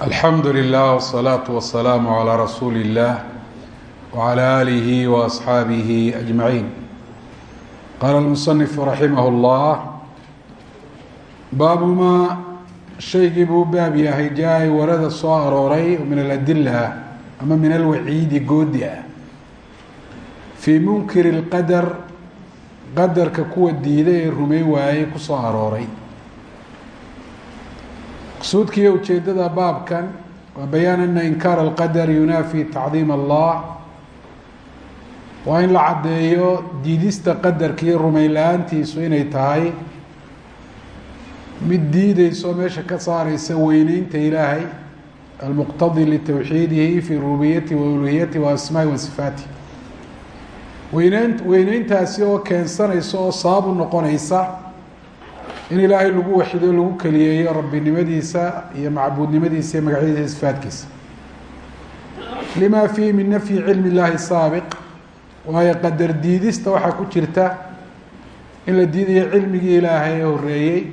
alxamdu lilah wالsalaaةu wasalaamu calىa rasuuli اllah wعalى alihi waasxaabihi ajmaciin qaala almusanifu raximah اllah baabu maa shaygii buu baab yahay jaa-ay warada soo arooray min aladila ama min alwaciidi goodi ah fii munkiri اlqadar qadarka kuwa diiday ee rumayn waayey ku soo arooray maqsuudkiiyo ujeedada baabkan waa bayaan ana inkaar alqadar yunaafi tacdiim allah. Waa in la caddeeyo diidista qadarka iyo rumayn la'aantiisu inay tahay. Mid diideyso meesha ka saareysa weyneynta ilaahay almuqtadi litowxiidihi fi rububiyati wa uluhiyati wa asmaai weyneyntaasi oo keensanaysa oo sabab u noqonaysa in ilaahay lagu waxido lagu keliyeeyo rabbinimadiisa iyo macbuudnimadiisa iyo magacyadiisa sifaadkiisa. Lima fiihi min nafyi cilmi اllahi saabiq. Waayo qadar diidista waxaa ku jirta in la diidayo cilmigii ilaahay ee horeeyey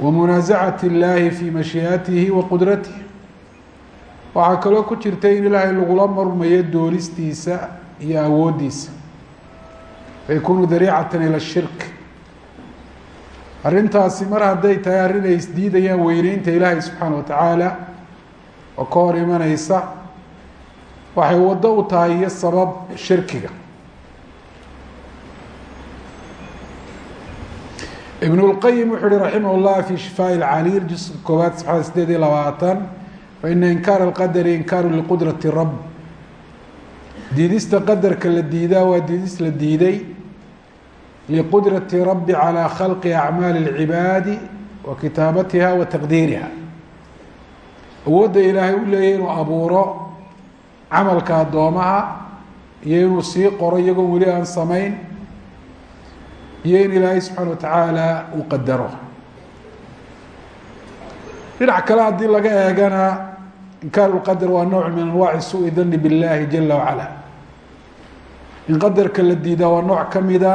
wa munaasacati اllahi fi mashiiatihi wa qudratihi. Waxaa kaloo ku jirta in ilaahay lagula marmayo doolistiisa iyo awooddiisa. Faykunu dariicatan ila shirk arrintaasi mar hadday tahay arrin ay isdiidayaan weyneynta ilaahay subxaana wa tacaala oo ka hor imaneysa waxay waddo u tahay iyo sabab shirkiga ibn اlqayim wuxuu uhi raximah اllah fi shifaa اlcaliil juska koobaad saxada sideed iyo labaatan faina inkaar اlqadari inkaaru liqudrati rab diidista qadarka la diidaa waa diidis la diiday liqudrati rabi calى khalqi acmaali اlcibaadi wa kitaabatiha wa taqdiiriha awoodda ilaahay u leeyahy inuu abuuro camalka addoomaha iyo inuu sii qoro iyagoo weli aan samayn iyo in ilaahay subxaana watacaala uu qadaro dhinac kale haddii laga eegana inkaar lqadar waa nooc min anwaaci sui dani biاllahi jala wacala in qadarka la diidaa waa nooc ka mida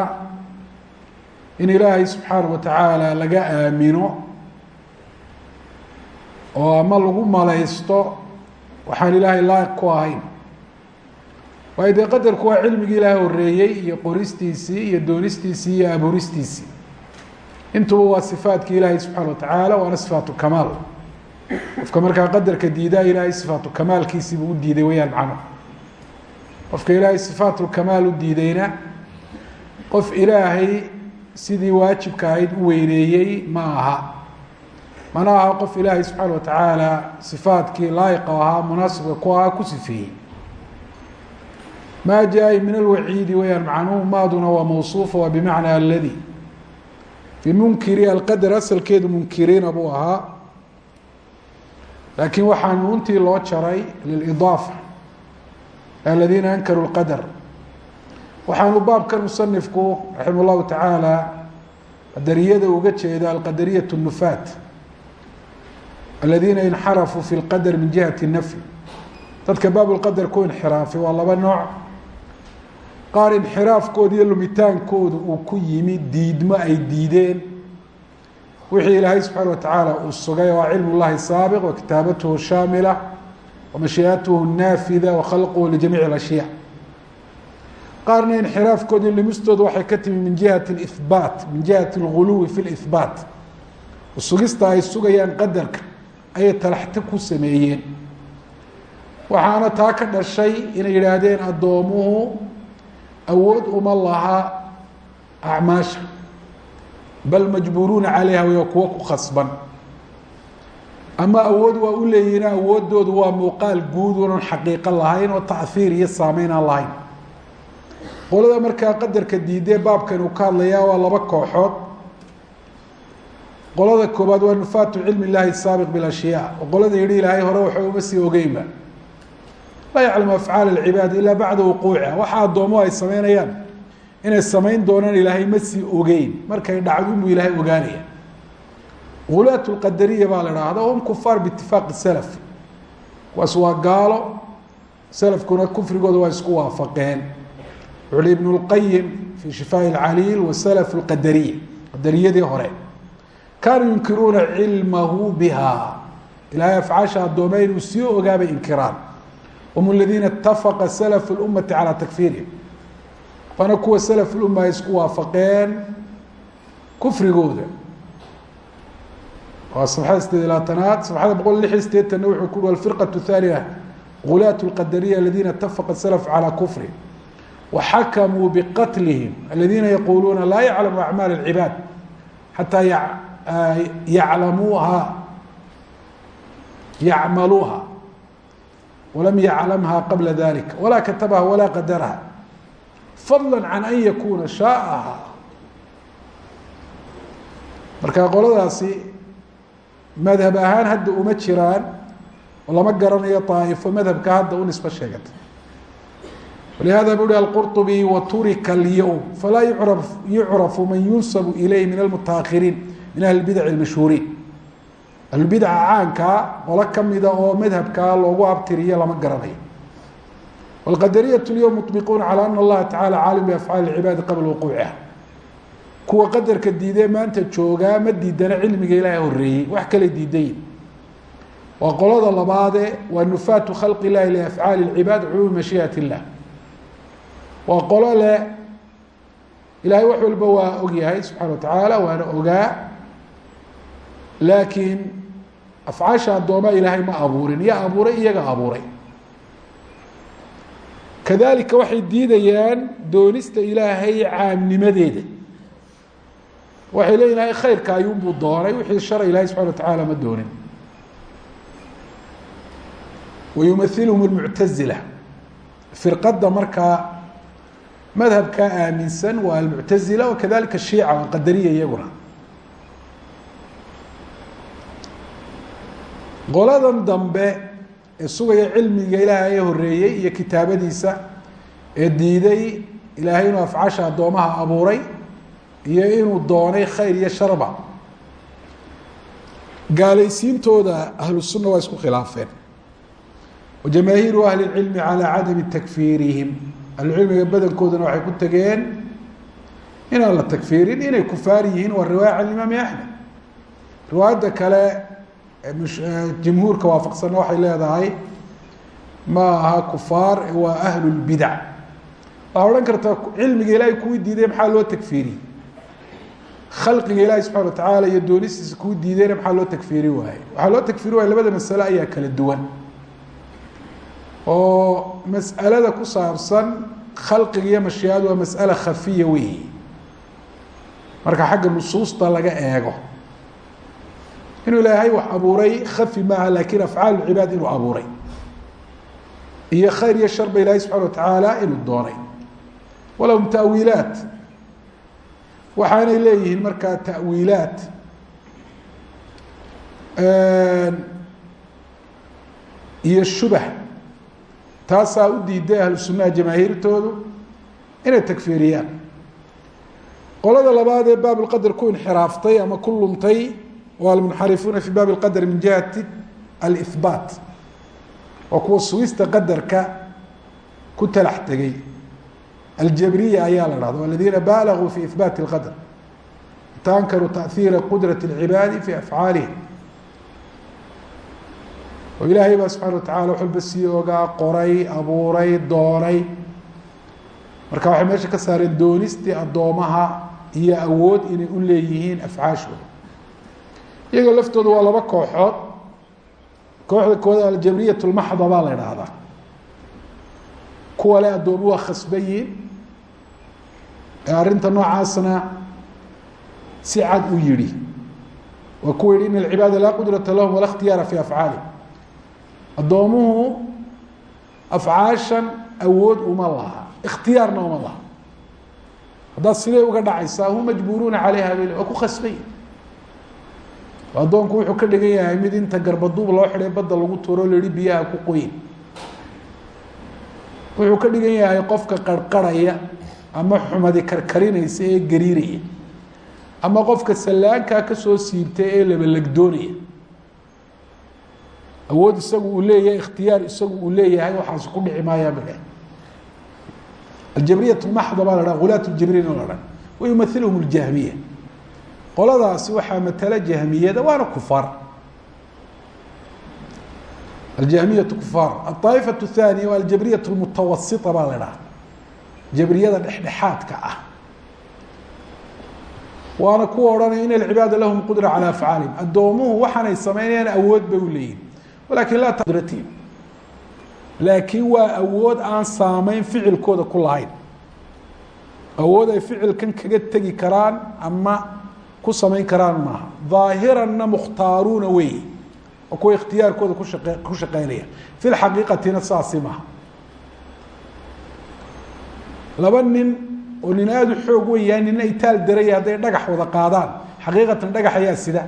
in ilaahay subxaana wa tacaala laga aamino oo ama lagu malaysto waxaan ilaahay laayiq ku ahayn. Waayo dee qadarku waa cilmigii ilaahay horeeyey iyo qoristiisii iyo doonistiisii iyo abuuristiisii. Intuba waa sifaadki ilaahay subxaana wa tacaala waana sifaatu kamaal. Qofka markaa qadarka diidaa ilaahay sifaatu kamaalkiisiibuu u diiday wayaan macno. Qofka ilaahay sifaatulkamaal u diidayna qof ilaahay sidii waajibka ahayd u weyneeyey ma aha. Mana aha qof ilaahay subxaana wa tacaala sifaadkii laayiqa ahaa munaasibka ku ahaa ku sifeeyey. Ma jaa min alwaciidi weyaan macnuhu maaduna waa mawsuufa waa bimacna aladi fi munkiri alqadar asalkeedu munkiriina buu ahaa. Laakiin waxaa nuuntii loo jaray lilidaafa aladiina ankaruu lqadar waxaanu baabkan musanifku raxima llahu tacaala qadariyada uga jeeda alqadariyat nufaat aladiina inxarafuu fi lqadar min jihati nafyi. Dadka baabulqadar ku inxiraafay waa laba nooc. Qaar inxiraafkooda iyo lumitaankooda uu ku yimi diidmo ay diideen. Wixii ilaahay subxaana wa tacaala uu sugay waa cilm llahi saabiq wa kitaabatuhu shaamila wa mashiiatuhu naafida wa khalquhu lijamiic اlashyaa qaarna inxiraafkooda iyo lumistooda waxay ka timi min jihati اlihbaat min jihati اlguluwi fi lihbaat sugista ay sugayaan qadarka ayay talaxta ku sameeyeen. Waxaana taa ka dhashay inay yidhaahdeen addoomuhu awood uma laha acmaasha bal majbuuruuna calayha way kuwo ku khasban. Ama awood waa u leeyihiin awooddoodu waa muuqaal guud unan xaqiiqo lahayn oo taahiir iyo saameyn lahayn qolada markaa qadarka diidee baabkan uu ka hadlayaa waa laba kooxood. Qolada koobaad waa nufaatu cilmi llahi saabiq bilashyaa oo qolada yihi ilaahay hore waxa uma sii ogeynba. Laa yaclamu afcaal alcibaad ilaa bacda wuquuciha. Waxa addoomuhu ay sameynayaan inay samayn doonaan ilaahay ma sii ogeyn. Markay dhacdo inbuu ilaahay ogaanaya. Ulaat lqadariya baa la idhaahda hum kufaar biitifaaqi salaf. Kuwaas waa gaalo salafkuna kufrigooda waa isku waafaqeen wuxu uhi ibn اlqayim fi shifaa اlcaliil wasalaf اlqadariya qadariyadii hore kaanuu yunkiruuna cilmahu biha ilahay afcaasha addoomeyn uu sii ogaabay inkiraan hum aladiina itafaqa salafu lummati calaa takfiirihim waana kuwa salaf lumma ay isku waafaqeen kufrigooda waa sabxada sideed labaatanaad sabxada boqol lix iyo sideetanna wuxuu ku ui alfirqaة الثaaniya gulaة الqadariya aladiina itafaqa salaf calى kufri waxakamuu biqatlihim aladiina yaquluuna laa yaclamu acmaal اlcibaad xataa yaclamuuha yacmaluuha walam yaclamha qabla dalika walaa katabaha walaa qadarha fadla can an yakuna shaaaha marka qoladaasi madhab ahaan hadda uma jiraan oo lama garanayo طaa'ifo madhabka hadda u nisbo sheegata walihada bu uhi alqurطubi waturika اlyowm falaa yucra yucrafu man yunsabu ilayh min almutaahiriin min ahli اbidac اmashhuuriin ahlulbidca caankaa qolo kamida oo madhabkaa loogu abtiriyo lama garanayo wاlqadariyaة اlyowm muطbiquuna calى ana اllaha tacala caalim biafcaali اcibaadi qabla wuquuciha kuwa qadarka diidee maanta joogaa ma diidana cilmiga ilaaha horeeyey wax kale diidayin waa qolada labaade waa nufaatu khalqi illahi liafcaali اlcibaad cumuumi mashiiat illah waa qolo leh. Ilahay wax walba waa og yahay subxana wa tacaala waana ogaa. Laakiin afcaasha addooma ilaahay ma abuurin ya abuuray iyaga abuuray. Kadalika waxay diidayaan doonista ilaahay caamnimadeeda. Waxay leeyihiin ilahay khayrka ayuunbuu doonay wixii shara ilahay subxana wa tacaala ma doonin. Wayumailhum اlmuctazila firqadda markaa madhabkaa aaminsan waa almuctazila wakadalika shiica waa iyaguna. Qoladan dambe ee sugaya cilmiga ilaahay ee horeeyey iyo kitaabadiisa ee diiday ilaahay inuu afcaasha addoomaha abuuray iyo inuu doonay khayr iyo sharba gaalaysiintooda ahlu sunna waa isku khilaafeen. Wajamaahiiru ahli اlcilmi calى cadami takfiirihim ahlucilmiga badankoodana waxay ku tegeen inaan la takfiirin inay kufaar yihiin waa riwaaya can imaami axmed riwaayadda kale jumhuurka waafaqsanna waxay leedahay ma aha kufaar waa ahlu lbidac waxaa odhan kartaa cilmiga ilaahay kuwii diiday maxaa loo takfiiriyey khalqiga ilaahi subxana watacaala iyo doonistiisa kuu diideyna maxaa loo takfiiri waaye? Waxaa loo takfiiri waaya labada masale ayaa kala duwan oo mas'alada ku saabsan khalqiga iyo mashiicadu waa mas'ala khafiya weyi marka xagga nusuusta laga eego. Inuu ilaahay wax abuuray khafi maaha laakiin afcaal cibaad inuu abuuray. Iyo khayr iyo sharba ilaahay subxana watacaala inuu doonay. Walahum ta'wiilaat. Waxaanay leeyihiin markaa ta'wiilaat. Iyo shubah taasaa u diiday ahlu sunnaha jamaahiirtoodu inay takfiiriyaan qolada labaad ee baab lqadr ku inxiraaftay ama ku luntay waa almunxarifuuna fi baab lqadr min jihati alihbaat waa kuwa sugista qadarka ku talax tegey aljabriya ayaa la dhahda aladiina baalaguu fi ihbaati اlqadr tankaruu taأhiira qudraة اlcibaadi fi afcaalihim oo ilaahay baa subxana watacala wax walba sii ogaa qoray abuuray doonay marka waxay meesha ka saareen doonistii addoomaha iyo awood inay u leeyihiin afcaashooda. Iyaga laftooda waa laba kooxood. Kooxda kooda aljabriyat lmaxda baa la idhaahdaa kuwa le addoomu waa khasbayin. Ee arrinta noocaasna si cad u yihi waa kuwa yihi in alcibaada laa qudrata lahum walaa اkhtiyaara fi afcaali addoomuhu afcaashan awood uma laha. Ikhtiyaarna uma laha. Haddaad sidee uga dhacaysaa hum majbuuruuna calayha bal waa ku khasbay. Addoonku wuxuu ka dhigan yahay mid inta garbaduub loo xidhay badda lagu tuuro la yihi biyaha ku qoyin wuxuu ka dhigan yahay qofka qarqarhaya ama xumadi karkarinaysa ee gariiraya. Ama qofka sallaankaa ka soo siibtay ee labalagdoonaya awood isagu uu leeyahay ikhtiyaar isagu uu leeyahay waxaas ku dhici maayaan ba aljabriyat maxda baa la dhaa ghulaat ljabriin la dhan wa yumailhum ljahmiya qoladaasi waxaa matala jahmiyada waana kufaar. Aljahmiyatu kufaar. Alaaifatu thaaniya waa aljabriyat lmutawasita baa la dhaha jabriyada dhexdhexaadka ah. Waana kuwa odhanaya in alcibaada lahum qudra calaa afcaalihim addoomuhu waxaanay samaynayaan awood bay u leeyihiin walakin laa qudratihim laakiin waa awood aan saameyn ficilkooda ku lahayn. Awood ay ficilkan kaga tegi karaan ama ku samayn karaan maaha. ظaahiranna mukhtaaruuna wey. Oo kuwa ikhtiyaarkooda ku shaqeynaya. Fi lxaqiiqatina saasi maaha. Laba nin oo nin aada u xoog wen yahay nina itaal daraya hadday dhagax wada qaadaan. Xaqiiqatan dhagax ayaa sida.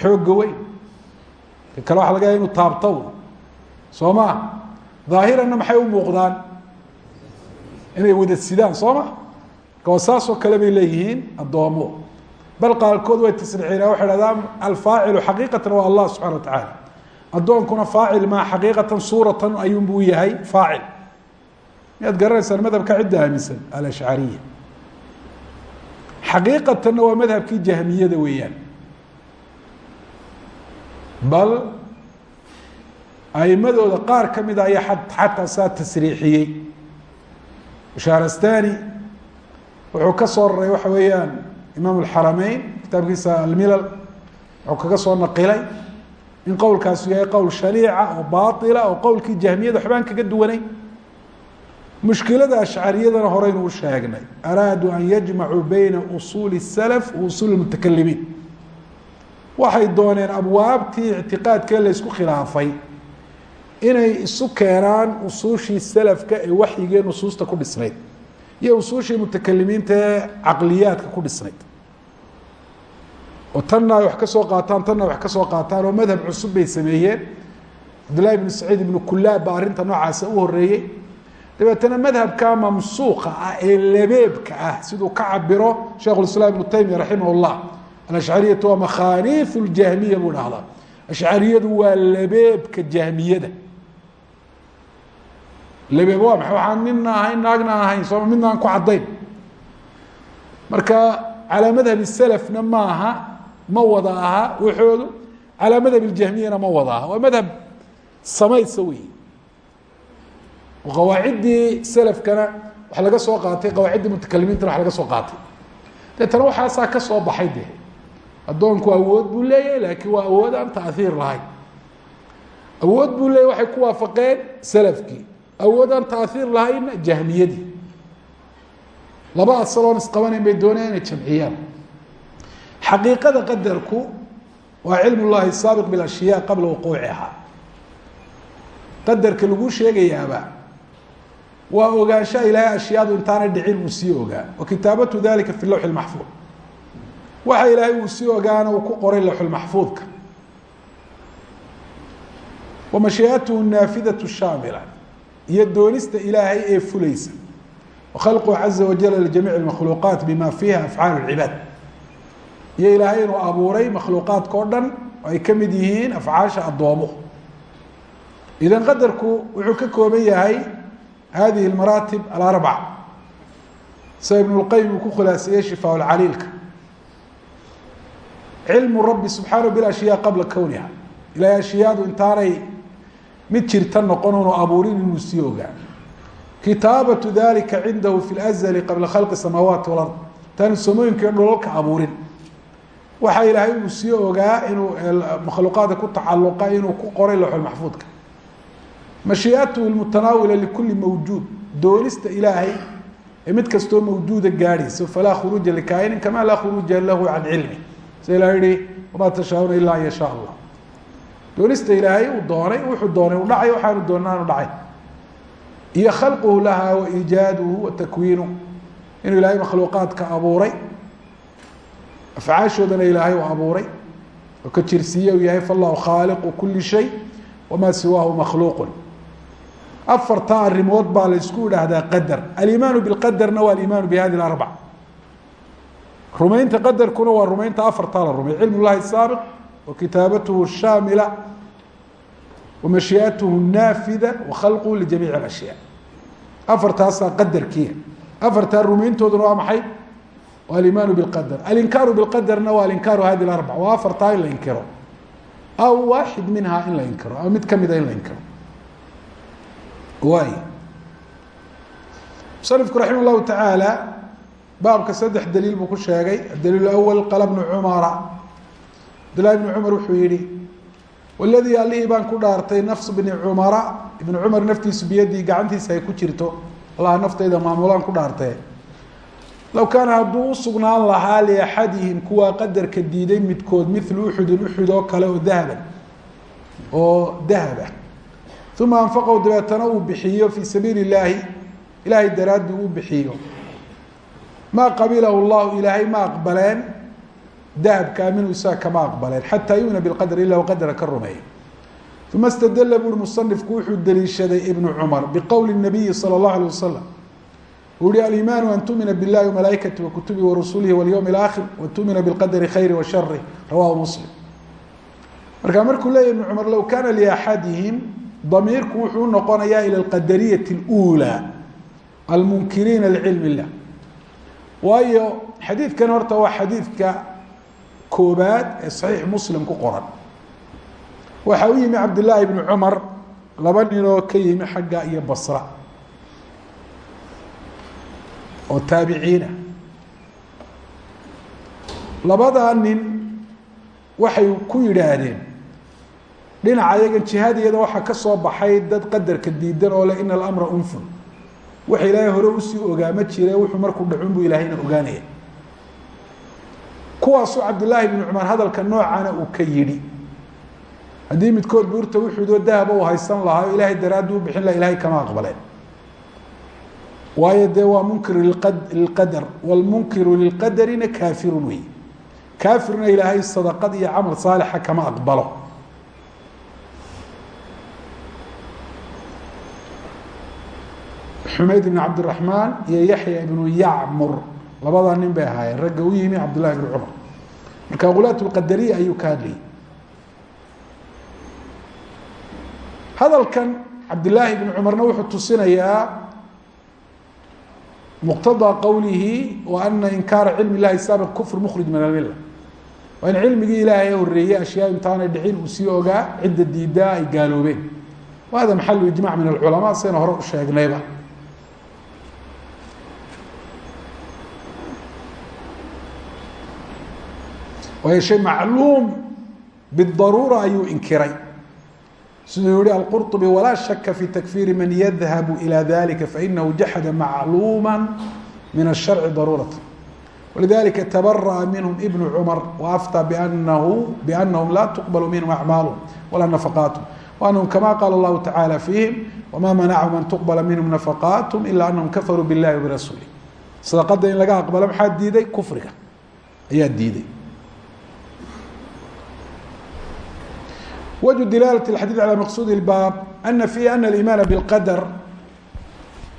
Xoogga weyn ka kale waxa laga yahay inu taabtow soo maa ظaahiranna maxay u muuqdaan? Inay wada sidaan soo ma marka saasoo kale bay leeyihiin addoomo. Bal qaarkood way tasriixina waxay hahdaan alfaacilu xaqiiqatan waa allah subxana wa tacaala addoonkuna faacil maa xaqiiqatan suuratan ayuunbuu yahay faacil. Miyaad garanaysaan madhabka cidda aaminsan alashcariya xaqiiqatanna waa madhabkii jahmiyada weeyaan bal aimadooda qaar ka mida ayaa xataa saa tasriixiyey shahrastani wuxuu ka soo raray waxa weeyaan imaam alxarameyn kitaabkiisa almilal wuxuu kaga soo naqilay in qowlkaasu yahay qowl shaniica oo baila oo qowlkii jahmiyada waxbaan kaga duwanay mushkilada ashcariyadana horeynu u sheegnay araaduu an yajmacuu beyna usuuli الsalaf wa usuuli اmutakalimiin waxay dooneen abwaabtii ictiqaadkee laysku khilaafay inay isu keenaan usuushii salafka ee waxyigee nusuusta ku dhisnayd iyo usuushii mutakalimiinta ee caqliyaadka ku dhisnayd. Oo tanna ay wax ka soo qaataan tanna ay wax ka soo qaataan oo madhab cusub bay sameeyeen. Cabdillahi ibnu saciid ibnu kulaab baa arrinta noocaasa u horeeyey dabeetana madhabka mamsuuqa ah ee labeebka ah siduu ka cabiro sheikhu lislaam ibnu taymiya raximah llah alashcariyatu waa makhaaniiu ljahmiya buu dhahdaa ashcariyadu waa labeebka jahmiyada labeeb waa maxay waxaan nina ahayn naagna ahayn sooma midna aan ku caddayn marka calaa madhab salafna maaha ma wada aha waxoodu calaa madhab ljahmiyana ma wada aha waa madhab samaysa wey qawaaciddii salafkana waxa laga soo qaatay qawaaciddii mutakalimiintana wax laga soo qaatay deetana waxaasaa ka soo baxay de addoonku awood buu leeyahay laakiin waa awood aan taahiir lahayn. Awood buu leeyahy waxay ku waafaqeen salafkii. Awood aan taahiir lahaynna jahmiyadii laba asaloon isqabanayn bay doonayaan inay jamciyaan. Xaqiiqada qadarku waa cilm llahi saabiq bilashyaa qabla wuquuciha qadarka lagu sheegayaaba waa ogaanshaha ilaahay ashyaadu intaanay dhicin uu sii ogaa. Wa kitaabatu dalika fi lawxi maxfuud waxa ilaahay uu sii ogaana uu ku qoray lawxulmaxfuudka wa mashiiatuhu naafidatu shaamila. Iyo doonista ilaahay ee fulaysa wa caza wajala lijamiici makhluuqaat bima fiiha afcaal lcibaad iyo ilaahay inuu abuuray makhluuqaadka o dhan oo ay ka mid yihiin afcaasha addoomuhu idan qadarku wuxuu ka kooban yahay hadihi اmaraatib alarbac sida ibn اlqayim uu ku khulaaseeyey shifaa lcaliilka cilmu rabbi subxaana bilashyaa qabla kowniha ilahay ashyaadu intaanay mid jirta noqon onu abuurin inuu sii ogaa. Kitaabatu dalika cindahu qabla khalqi samaawaati walard intaanu samooyinka iyo dhulalka abuurin. Waxaa ilaahay uu sii ogaa inuu makhluuqaadka ku tacaluqa inuu ku qoray lowxul maxfuudka. Mashiiatuhu lmutanaawila likuli mawjuud. Doonista ilaahay ee mid kastoo mawjuuda gaadhayso falaa khuruuja likaainin kamaa laa khuruuja lahu can cilmi sida ilah yihi wamaa tashaauna ila an yashaa allah. Doonista ilaahay uu doonay wuxuu doonay u dhacay waxaanu doona dhacay. Iyo khalquhu laha wa iijaaduhu wa takwiinuh inuu ilaahay makhluuqaadka abuuray. Afcaashoodana ilaahay uu abuuray. Oo ka jirsiiye uu yahay fallahu khaaliqu kuli shay wamaa siwaahu makhluuqun. Afarta arimood baa la ysku idhaahdaa qadar. Alimaanu biqadarna waa alimaanu bi hadi arbac rumaynta qadarkuna waa rumaynta afartaa la rumay. Cilm llahi saabiq wa kitaabatuhu shaamila wa mashiiatuhu naafida wa khalquhu lijamiic ashyaa afartaasaa qadarkiia afartaa rumayntooduna waa maxay? Alimaanu biqadar alinkaaru biqadarna waa alinkaaru hadi arbac waa afartaa in la inkiro. Aw waaxid minhaa in la inkiro. Ama mid kamida in la inkiro. Waay musanifku raximah llahu baabka saddex daliil buu ku sheegay. Adaliil awal qala bnu cumara cabdillahi bni cumar wuxuu yihi waladii allihii baan ku dhaartay nafs bni cumara ibnu cumar naftiisu biyadii gacantiisa ay ku jirto allah naftayda maamulaan ku dhaartee low kaana hadduu usugnaan lahaa liaxadihim kuwaa qadarka diiday midkood milu uxudin uxud oo kale oo dahaban oo dahaba. Uma anfaqahu dabeetana uu bixiyo fii sabiili illaahi ilaahay daraaddii uu bixiyo maa qabilahu llahu ilaahay ma aqbaleen dahabkaa minhu isaga kama aqbaleen xataa yumina biqadr ila u qadara ka rumeeya uma stadla buuri musanifku wuxuu daliishaday ibnu cumar biqowli nabiyi sala اllahu alيه wasalam uu yihi alimaanu an tumina biاllahi wmalaaikati wakutubihi warasulihi walyowm اlaakhir watumina biqadri khayri wa shari rawahu muslim marka markuu leeyahy ibnu cumar low kana liaxadihim damiirku wuxuu unoqonayaa ila alqadariyati اlأulى almunkiriina licilm illah waayo xadiidkan horta waa xadiidka koobaad ee saxiix muslim ku qoran. Waxaa u yimi cabdillaahi bni cumar laba ninoo ka yimi xagga iyo basra. Oo taabiciina. Labadaa nin waxay ku yidhaahdeen dhinaca yagan jihaadiyada waxaa ka soo baxay dad qadarka diidan oo leh ina alamra unfun waxa ilaahay hore u sii ogaama jire wuxuu markuu dhacun buu ilaahayna ogaanaya kuwaasuu cabdillaahi bni cumar hadalka noocana uu ka yidhi. Haddii midkood buurta wuxuudoo dahaba uu haysan lahaa ilaahay daraaddi u bixin laha ilahay kama aqbaleen. Waayo dee waa munkir lilqadar wlmunkiru lilqadarina kaafirun wey kaafirna ilaahay sadaqad iyo camal saalixa kama aqbalo xumayd ibn cabdiraxmaan iyo yaxya ibnu yacmur labadaa nin bay ahaayeen. Ragga u yimi cabdullahi bni cumar marka ulaat lqadariya ayuu ka hadlayay hadalkan cabdillaahi bni cumarna wuxuu tusinayaa muqtadaa qowlihi wa ana inkaara cilmi illahi saabiq kufr mukhrij min almilla waa in cilmigii ilaahay horeeyey ashyaa intaanay dhicin uu sii ogaa cidda diidaa ay gaaloobeen. Wa hada maxalu ijmac min alculamaa sayna hore sheegnayba waayo shay macluum bidaruura ayuu inkiray siduu yihi alqurطbi walaa shaka fi takfiiri man yadhabu ilى dalika fainahu jaxada macluuma min الsharci daruurata walidalika tabaraأa minhm ibn cumar waaftaa banahu bianahum la tuqbal minhum acmaalhm walaa nafaqaathm وأنهم كما قال الله تعالى فيهم وما منعهم أن تقبل منهم نفقاتهم إلا أنهم كفروا بالله وبرسوله صدقada in laga أقبlo maxaa diiday kفriga ayaa diiday وجه دلالة الحديث على مقصود الباب أن فيه أن الإيمان بالقدر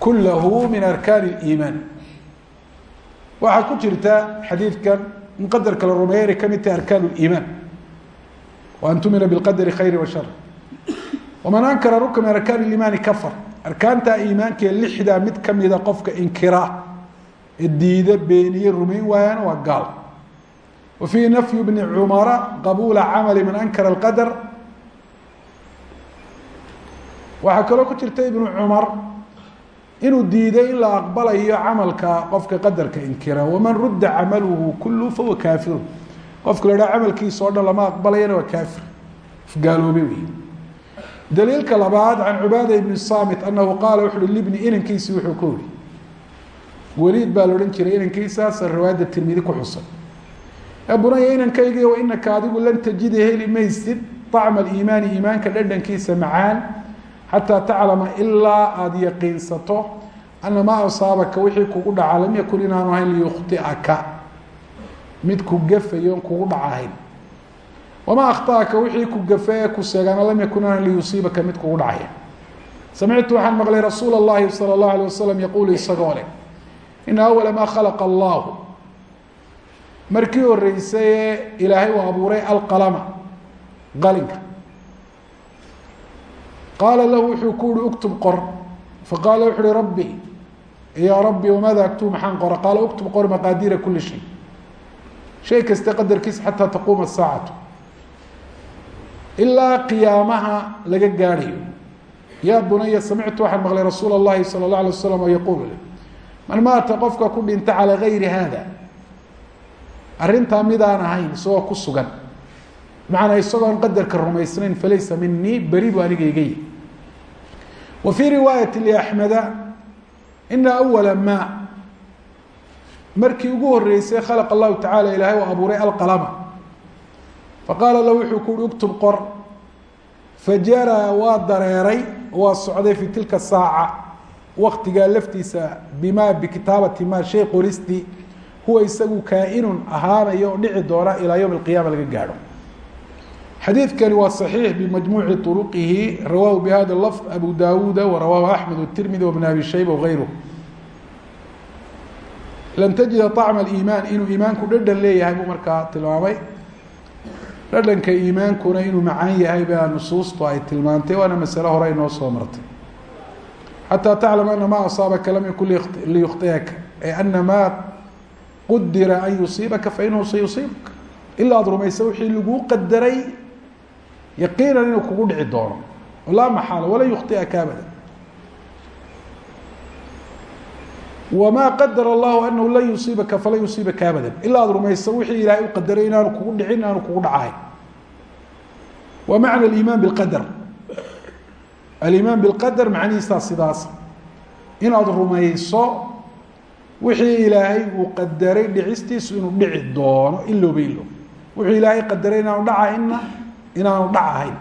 كله من أركان الإيمان waxaa ku jirta xadiidkan in qadarka la rumeeya inay kamid tahay arkaan الإimaan وأn tumina bالqadri khayr وشhر وman ankara rukn min arkaan الإimaani kafr arkaantaa iimaankaee lixdaa mid kamida qofka inkira ee diida beeniye rumayn waayana waa gaal wa fiihi nafyu bni cumara qabuula camali man ankara اlqadr waxaa kaloo ku jirta ibnu cumar inuu diiday in la aqbalayo camalka qofka qadarka inkira. Waman rudda camaluhu kulu fahuwa kaafiru qofka la dhaha camalkiisa oo dhan lama aqbalayana waa kaafir. Gaaloobe wey daliilka labaad can cubaada ibni samit anahu qaala wuxu uhi libni inankiisi wuxuu ku yihi weliid baa la odhan jiray inankiisaasa riwaayadda tirmidi ku xusay bunaya inankaygi wa inaka adigu lan tajida heli maysid طacma macaan xataa taclama ilaa aada yaqiinsato ana maa asaabaka wixii kugu dhaca lam yakun inaanu ahayn liyukhطi'aka mid ku gafayo on kugu dhacahayn wamaa akhطa'aka wixii ku gafa ee ku seegana lam yakun inaanu liyusiibaka mid kugu dhacaya samictu waxaan maqlay rasuula اllahi salى اllahu alيه wasalam yaquulu isagoo leh ina awala maa khalaqa allahu markii horeysay ee ilaahay uu abuuray alqalama qalinka qaala lahu wuxuu ku uhi uktub qor faqaala wuxu uhi rabbi ya rabbi wamaada aktub maxaan qora qaala uktub qor maqaadiira kuli shay shay kasta qadarkiisa xataa taquuma saacatu ilaa qiyaamaha laga gaadhayo yaa bunaya samictu waxaan maqlay rasuula اllahi salى اlه alay waslam oo yaquul man maata qofka ku dhinta calى gayri hada arrintaa midaan ahayn isagoo ku sugan bimacnaa isagoon qadarka rumaysnayn falaysa minii beri bu aniga iga yihi wa fii riwaayati laxmeda ina awala ma markii ugu horeysay khalaq allahu tacala ilaahay u abuuray alqalama. Faqaala lahu wuxuu ku uhi uktub qor. Fajaraa waa dareeray waa socday fi tilka saaca waktigaa laftiisa bima bikitaabati ma shay qoristi huwa isagu kaa-inun ahaanayo oo dhici doona ilaa yowm alqiyama laga gaadho xadiidkani waa صaxiix bimajmuuci طuruqihi rawaahu bihada lafظ abu dawuuda warawaahu axmed wtirmidi wbn abi shayba wغayruh lam tajida طacma اiimaan inuu iimaanku dhadhan leeyahay buu markaa tilmaamay dhadhanka iimaankuna inuu macaan yahay baa nusuustu ay tilmaantay waana masale hore inoo soo martay xataa taclam ana ma asaabaka lam yakun liyukhطiyaka ay ana maa qudira an yusiibaka fainahu sayusiibka ilaa ad rumaysa wixii laguu qadaray yaqiinan inuu kugu dhici doono. Laa maxaala walan yukhطiaka abada wma qadar allahu anahu lan yusiibaka falan yusiibaka abada ilaa ad rumaysa wixii ilaahay u qadaray inaanu kugu dhicin inaanu kugu dhacahay wa macna aliimaan biqadar aliimaan bilqadar macnihiisaa sidaas. Inaad rumayso wixii ilaahay uu qadaray dhicistiisu inuu dhici doono ilowba ilow wuxuu ilaahay qadaray inaanu dhacahayna inaanu dhac ahayn.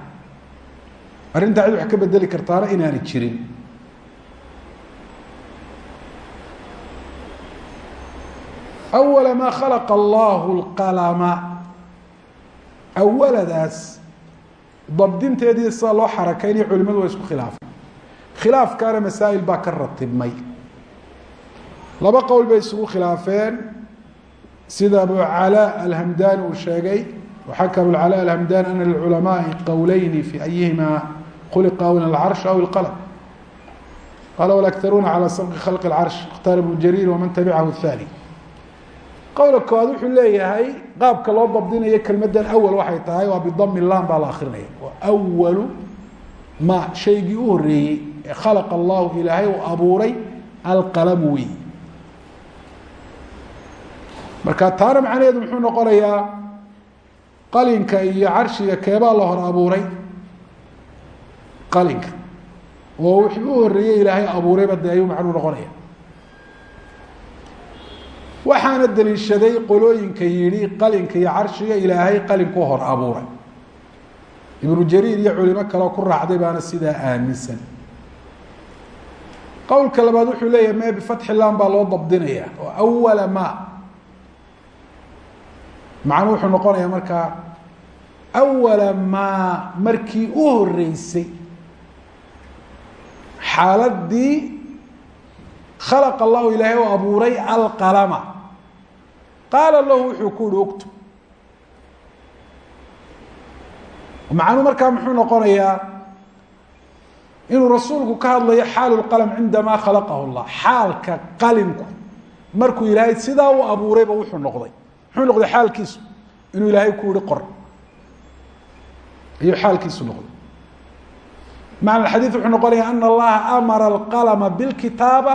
Arrintaa cid wax ka bedeli kartaana inaani jirin. Awala maa khalaqa allahu lqalama awaladaas dabdinteedii sida loo xarakeynayo culimadu waa isku khilaafay. Khilaafkaana masaa'il baa ka ratibmay. Laba qowl bay isugu khilaafeen. Sida abu calaa alhamdani uu sheegay waxaka abu calaa alhamdani ana lilculamaai qowleyni fi ayihima khuliqa aw alcarsh aw ilqalm qala walaktaruuna calى sabqi khalqi اlcarsh اkhtaar ibnu jariir waman tabicahu اthani qowla koowaad wuxuu leeyahay qaabka loo dabdinayo kelmadan awal waxay tahay waa bidami lam baa la akrinaya wawalu ma shaygii u horeeyey ee khalaqa allahu ilaahay uu abuuray alqalamu wey marka taana macnaheedu muxuu noqonayaa qalinka iyo carshiga keebaa la hor abuuray. Qalinka. Oo wixii u horeeyey ilaahay abuurayba dee ayuu macnuu noqonaya. Waxaana daliishaday qolooyinka yihi qalinka iyo carshiga ilaahay qalinku hor abuuray. Ibnu jariir iyo culimo kaleo ku raacday baana sidaa aaminsan. Qowlka labaad wuxuu leeyahay me bifatxi lam baa loo dabdinaya oo awala ma macnuu wuxuu noqonayaa markaa awala maa markii u horeysay xaaladii khalaqa allahu ilaahay oo abuuray alqalama. Qaala lahu wuxuu ku uhi ogto macnuu markaa muxuu noqonayaa inuu rasuulku ka hadlayo xaalu lqalm cindamaa khalaqahu llah xaalka qalinku markuu ilaahay sidaa u abuurayba wuxuu noqday muxuu noqday xaalkiisu? Inuu ilaahay ku yihi qor. Ayuu xaalkiisu noqday. Macna xadiid wuxuu noqonaya ana allaha amara alqalma bilkitaaba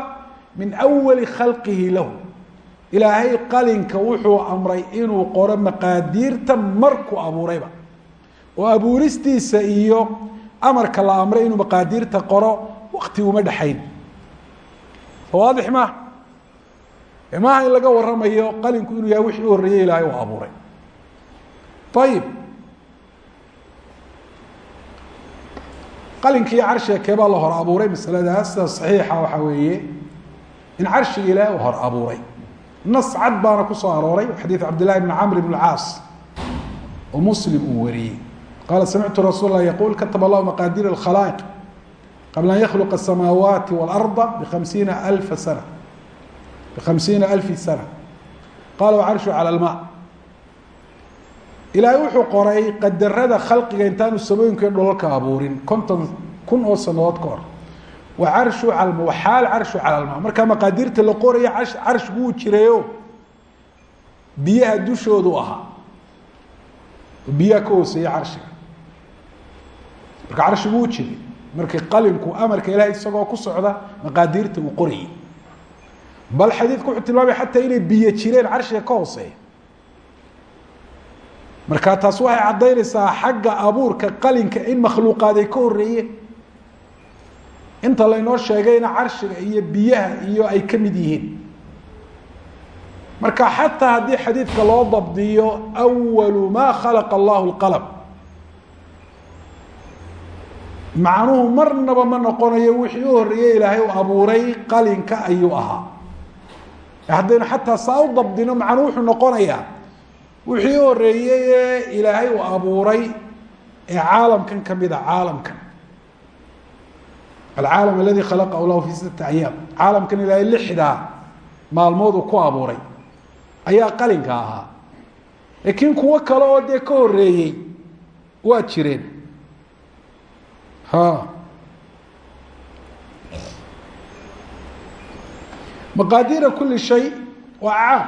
min awali khalqihi lahu. Ilaahay qalinka wuxuu amray inuu qoro maqaadiirta markuu abuurayba. Oo abuuristiisa iyo amarka la amray inuu maqaadiirta qoro wakti uma dhexayn waadix maaha maaha in laga waramayo qalinku inuu yahay wixii u horreeyey ilaahay uu abuuray ayib qalinka iyo carshiga keebaa la hor abuuray masaladaas sida saxiixa waxaa weeye in carshiga ilaahay uu hor abuuray nas cad baana kusoo arooray xadiid cabdillahi bn camr bn caas oo muslim uu wariyey qaala samictu rasuul lah yaquul kataba allahu maqaadiir اkhalaa'iq qabla an yakhluqa الsamaawaati wاlarda bhamsiina alfa sana bkhamsiina alfi sana qala wacarshu calى اlma ilaahay wuxuu qoray qadarada khalqiga intaanu samooyinka dholalka abuurin konton kun oo sanadood ka hor wa carshu cal wa xaal carshu cala lma markaa maqaadiirta la qorayo carshigu uu jirayo biyaha dushoodu ahaa biyaha ka hooseeya carshiga marka carshigu u jiray markii qalinku amarka ilahay isagoo ku socda maqaadiirta uu qorayay bal xadiidku wuxuu tilmaamay xataa inay biyo jireen carshiga ka hooseeya marka taas waxay caddaynaysaa xagga abuurka qalinka in makhluuqaad ay ka horeeyeen inta laynoo sheegayna carshiga iyo biyaha iyo ay ka mid yihiin. Marka xataa haddii xadiidka loo dabdiyo awalu maa khalaqa allahu lqalm macnuhu marnaba ma noqonayo wixii u horeeyey ilaahay u abuuray qalinka ayuu ahaa haddaynu xataa saa u dabdino macnuhu wuxuu noqonayaa wixii horeeyey ee ilaahay uu abuuray ee caalamkan kamida caalamkan. Alcaalam aladi khalaqahu lahu fi sittati ayaam caalamkan ilaahay lixdaa maalmood ku abuuray ayaa qalinka ahaa. Laakiin kuwo kale oo dee ka horeeyey waa jireen. Ha maqaadiira kuli shay waa caam.